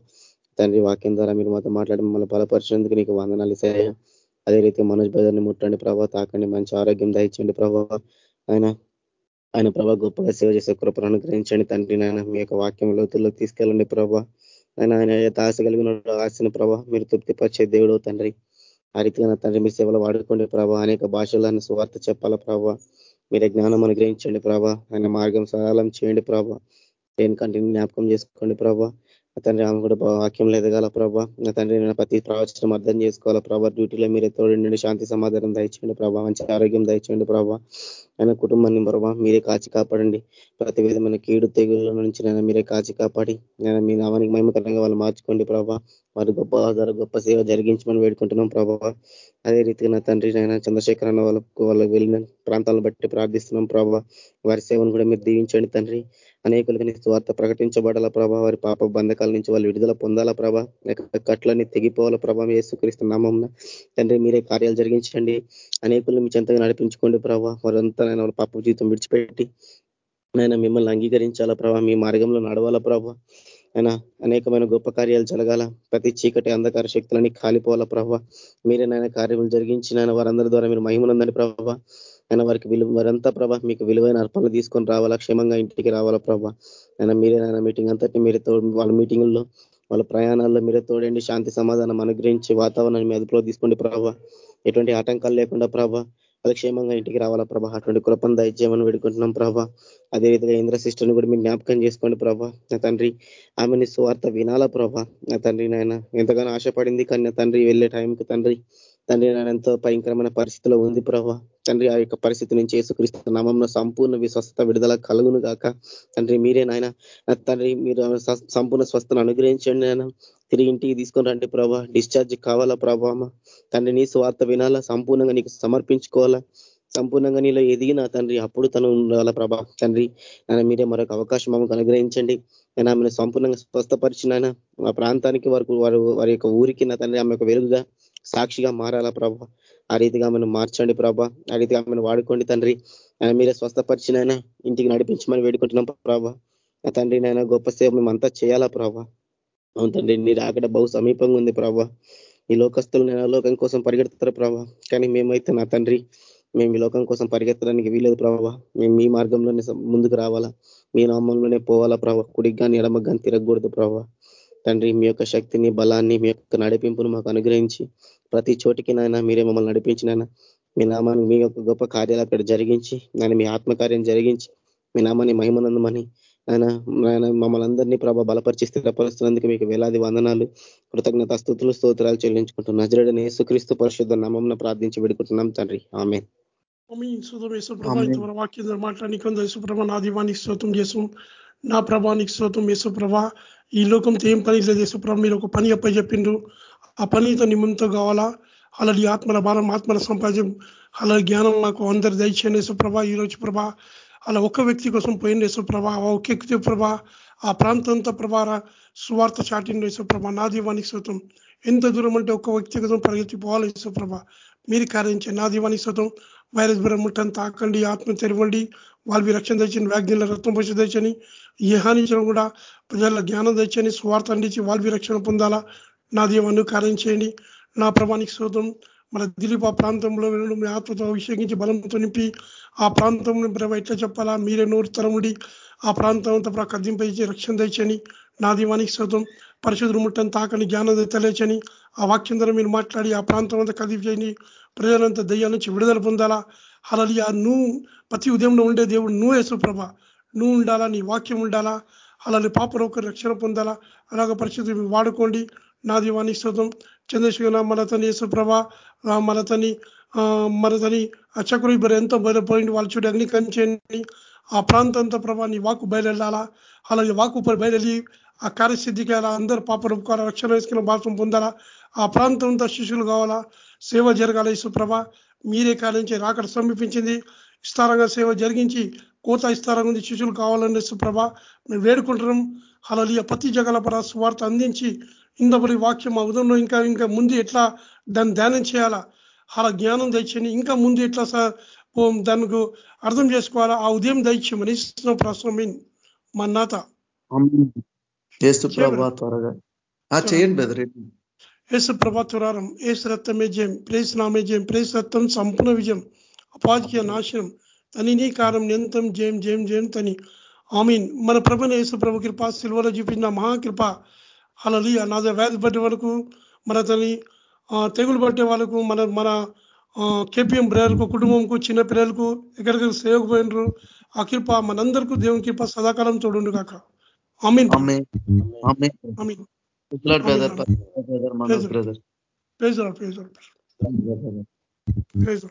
తండ్రి వాక్యం ద్వారా మీరు మాతో మాట్లాడి మమ్మల్ని బలపరిచినందుకు నీకు వందనాలు ఇస్తాయి. అదే రీతి మనోజ్ బదర్ని ముట్టండి ప్రభావ తాకండి మంచి ఆరోగ్యం దయచండి ప్రభావ ఆయన ఆయన ప్రభా గొప్పగా సేవ చేసే కృపను అనుగ్రహించండి తండ్రి నాయన. మీ యొక్క వాక్యం లోతుల్లో తీసుకెళ్ళండి ప్రభా. ఆయన ఆయన ఆశ కలిగిన ఆశను ప్రభా మీరు తృప్తిపరిచే దేవుడు తండ్రి. ఆ రీతిగా తండ్రి మీ సేవలు వాడుకోండి ప్రభా. అనేక భాషలను స్వార్థ చెప్పాల ప్రభా. మీరే జ్ఞానం అనుగ్రహించండి ప్రభా. ఆయన మార్గం సరళం చేయండి ప్రభా. దేనికంటే కంటిన్యూ జ్ఞాపకం చేసుకోండి ప్రభా. తండ్రి ఆమె కూడా వాక్యంలో ఎదగాల ప్రభా. నా తండ్రి నేను ప్రతి ప్రవచనం అర్థం చేసుకోవాలా ప్రభా. డ్యూటీలో మీరే తోడండి శాంతి సమాధానం దయచేయండి ప్రభా. మంచి ఆరోగ్యం దయచేయండి ప్రభా. ఆయన కుటుంబాన్ని ప్రభా మీరే కాచి కాపాడండి. ప్రతి విధమైన కీడు తెగుల నుంచి నేను మీరే కాచి కాపాడి నేను మీ నామానికి మహిమకరంగా వాళ్ళు మార్చుకోండి ప్రభా. వారి గొప్ప ఆధార గొప్ప సేవ జరిగించమని వేడుకుంటున్నాం ప్రభా. అదే రీతిగా నా తండ్రి నాయన చంద్రశేఖర్ అన్న వాళ్ళకు వాళ్ళకి వెళ్ళిన ప్రాంతాలను బట్టి ప్రార్థిస్తున్నాం ప్రభా. వారి సేవను కూడా మీరు దీవించండి తండ్రి. అనేకులకి నీ స్వార్థ ప్రకటించబడాల ప్రభా? వారి పాప బంధకాల నుంచి వాళ్ళు విడుదల పొందాలా ప్రభా? కట్లన్నీ తెగిపోవాల ప్రభా? ఏసుక్రీస్తు నామం తండ్రి మీరే కార్యాలు జరిగించండి. అనేకులను మీ చెంతగా నడిపించుకోండి ప్రభా. వారంతా నేను వాళ్ళ పాప జీవితం విడిచిపెట్టి నేను మిమ్మల్ని అంగీకరించాలా ప్రభా? మీ మార్గంలో నడవాలా ప్రభా? ఆయన అనేకమైన గొప్ప కార్యాలు జరగాల. ప్రతి చీకటి అంధకార శక్తులని కాలిపోవాలా ప్రభావ మీరే నాయన కార్యములు జరిగించిన వారందరి ద్వారా మీరు మహిమనుందని ప్రభావ ఆయన వారికి విలువ వారంతా ప్రభా మీకు విలువైన అర్పణలు తీసుకొని రావాలా క్షేమంగా ఇంటికి రావాలా ప్రభా. ఆయన మీరే నాయన మీటింగ్ అంతటి మీరే వాళ్ళ మీటింగుల్లో వాళ్ళ ప్రయాణాల్లో మీరే తోడండి శాంతి సమాధానం అనుగ్రహించి వాతావరణాన్ని మీ అదుపులో తీసుకోండి ప్రభా. ఎటువంటి ఆటంకాలు లేకుండా ప్రభా వాళ్ళ క్షేమంగా ఇంటికి రావాలా ప్రభా. అటువంటి కృపను దయచేయమని వేడుకుంటున్నాం ప్రభా. అదేవిధంగా ఇంద్ర సిస్టర్ని కూడా మీరు జ్ఞాపకం చేసుకోండి ప్రభా. నా తండ్రి ఆమెని స్వార్థ వినాలా ప్రభా. నా తండ్రి నాయన ఎంతగానో ఆశపడింది కానీ నా తండ్రి వెళ్ళే టైంకి తండ్రి తండ్రి నాయన ఎంతో భయంకరమైన పరిస్థితిలో ఉంది ప్రభా. తండ్రి ఆ యొక్క పరిస్థితి నుంచి యేసుక్రీస్తు నామంలో సంపూర్ణ విశ్వస్త విడుదల కలుగును గాక. తండ్రి మీరే నాయన తండ్రి మీరు సంపూర్ణ స్వస్థను అనుగ్రహించండి నాయన. తిరిగి ఇంటికి తీసుకొని రండి ప్రభా. డిశ్చార్జ్ కావాలా ప్రభా తండ్రి నీ స్వార్థ వినాలా? సంపూర్ణంగా నీకు సమర్పించుకోవాలా? సంపూర్ణంగా నీలో ఎదిగిన తండ్రి అప్పుడు తను ఉండాల ప్రభా? తండ్రి ఆయన మీరే మరొక అవకాశం మాకు అనుగ్రహించండి. నేను ఆమెను సంపూర్ణంగా స్వస్థపరిచిన మా ప్రాంతానికి వరకు వారు వారి యొక్క ఊరికి నా తండ్రి ఆమె యొక్క వెలుగుగా సాక్షిగా మారాలా ప్రభా? ఆ రీతిగా ఆమెను మార్చండి ప్రభా. ఆ రీతిగా ఆమెను వాడుకోండి తండ్రి. ఆయన మీరే స్వస్థపరిచినైనా ఇంటికి నడిపించమని వేడుకుంటున్నాం ప్రభా. నా తండ్రి నాయన గొప్ప సేవ మేమంతా చేయాలా ప్రభా? అవును తండ్రి మీరు రాకడ బహు సమీపంగా ఉంది ప్రభా. ఈ లోకస్తులు నేను లోకం కోసం పరిగెడతారు ప్రభావ కానీ మేమైతే నా తండ్రి మేము ఈ లోకం కోసం పరిగెత్తడానికి వీలేదు ప్రభావ మేము మీ మార్గంలోనే ముందుకు రావాలా. మీ నామంలోనే పోవాలా ప్రభావ కుడికి కానీ ఎడమకు కానీ తిరగకూడదు ప్రభావ తండ్రి మీ యొక్క శక్తిని బలాన్ని మీ యొక్క నడిపింపును మాకు అనుగ్రహించి ప్రతి చోటికి నాయన మీరే మమ్మల్ని నడిపించినైనా మీ నామాన్ని మీ యొక్క గొప్ప కార్యాలు అక్కడ జరిగించి నేను మీ ఆత్మకార్యం జరిగించి మీ నామాన్ని మహిమనందమని ఆయన ఆయన మమ్మల్ని అందరినీ ప్రభావ బలపరిచి స్థిరపరుస్తున్నందుకు మీకు వేలాది వందనాలు కృతజ్ఞత స్థుతులు స్తోత్రాలు చెల్లించుకుంటున్నాం నజరడని యేసుక్రీస్తు పరిశుద్ధ నామం ప్రార్థించి పెడుకుంటున్నాం తండ్రి. ఆమె వాక్యం మాట్లాడి నా దీవానికి స్తోత్రం చేసాం నా ప్రభానికి స్తోత్రం యేసుప్రభ ఈ లోకంతో ఏం పని లేదు యేసుప్రభ మీరు ఒక పని అప్పై చెప్పిండ్రు. ఆ పనితో నిమ్మంతో కావాలా? అలాంటి ఆత్మల భారం ఆత్మల సంపాద్యం అలా జ్ఞానం మాకు అందరు దయచేయండి సుప్రభ ఈ రోజు ప్రభ అలా ఒక్క వ్యక్తి కోసం పోయింది సుప్రభ ఒక్క వ్యక్తి ప్రభ ఆ ప్రాంతంతో ప్రభార సువార్త చాటిండు యేసుప్రభ నా దీవానికి స్తోత్రం. ఎంత దూరం అంటే ఒక్క వ్యక్తి కోసం పరిగెత్తిపోవాలి యేసుప్రభ మీరు కార్యించండి నా దీవానికి స్తోత్రం. వైరస్ ముట్టని తాకండి ఆత్మ తెరవండి వాళ్ళవి రక్షణ తెచ్చని వ్యాగ్ఞల రక్తం పోషి తెచ్చని ఏ హానించడం కూడా ప్రజల జ్ఞానం తెచ్చని స్వార్థ అందించి వాళ్ళవి రక్షణ పొందాలా? నా దీవాన్ని కార్యం చేయండి. నా ప్రభానికి శోధం మన దిలీప్ ఆ ప్రాంతంలో మీ ఆత్మతో అభిషేకించి బలంతో నింపి ఆ ప్రాంతం ఎట్లా చెప్పాలా? మీరే నోరు తరముడి ఆ ప్రాంతం అంతా ప్రభావ కదింపేసి రక్షణ తెచ్చని నా దీవానికి శోధం పరిశుద్ధులు ముట్టని తాకని జ్ఞానం తెలియచని ఆ వాక్యం ద్వారా మీరు మాట్లాడి ఆ ప్రాంతం అంతా కదిపేయని ప్రజలంతా దయ్యాల నుంచి విడుదల పొందాలా? అలా నువ్వు ప్రతి ఉదయంలో ఉండే దేవుడు నువ్వు వేసు ప్రభ నువ్వు ఉండాలా? నీ వాక్యం ఉండాలా? అలాని పాపరోకరు రక్షణ పొందాలా? అలాగ పరిస్థితి వాడుకోండి. నా దీవానికి శోతం చంద్రశేఖర మనతని యేసుప్రభ. మనతని మరతని ఆ ఇబ్బరు ఎంతో బయలుపోయింది వాళ్ళ చూడు అగ్ని కంచేయండి. ఆ ప్రాంతంతో ప్రభా నీ వాకు బయలుదేరాలా? అలాగే వాకు బయలుదేరి ఆ కార్యసిద్ధికి అలా అందరూ పాప రూపకాల రక్షణ వేసుకున్న భాషం పొందాలా? ఆ ప్రాంతంతో శిష్యులు కావాలా? సేవ జరగాల యేసుప్రభ మీరే కాలించి రాకడ సమీపించింది. విస్తారంగా సేవ జరిగించి కోత విస్తారంగా ఉంది. శిష్యులు కావాలని ప్రభ మేము వేడుకుంటున్నాం. అలా ప్రతి జగల పర స్వార్థ అందించి ఇందపరి వాక్యం ఆ ఉదయంలో ఇంకా ఇంకా ముందు ఎట్లా దాన్ని ధ్యానం చేయాలా? అలా జ్ఞానం తెచ్చని ఇంకా ముందు ఎట్లా దానికి అర్థం చేసుకోవాలా? ఆ ఉదయం దయచేయమని ప్రస్తుతం మీన్ మా నాత యేసు ప్రభా తురారం ఏసు రక్తమే జయం ప్రేస్ నామే జయం ప్రేస్ రక్తం సంపూర్ణ విజయం అపాధిక నాశనం తని కారం నిరంతరం జయం జయం జయం తని. ఆమీన్. మన ప్రభుని యేసు ప్రభు కృప సిల్వలో చూపించిన మహాకృప. అలలి నాద వ్యాధి పట్టే వరకు మన తని తెగులు పట్టే వాళ్ళకు మన మన కేపీఎం బ్రదర్కు కుటుంబంకు చిన్న పిల్లలకు ఎక్కడికి సేవకు ఆ కృప మనందరికీ దేవుని కృప సదాకాలం చూడండు కాక ఆమీన్. ఆమీన్. Praise praise praise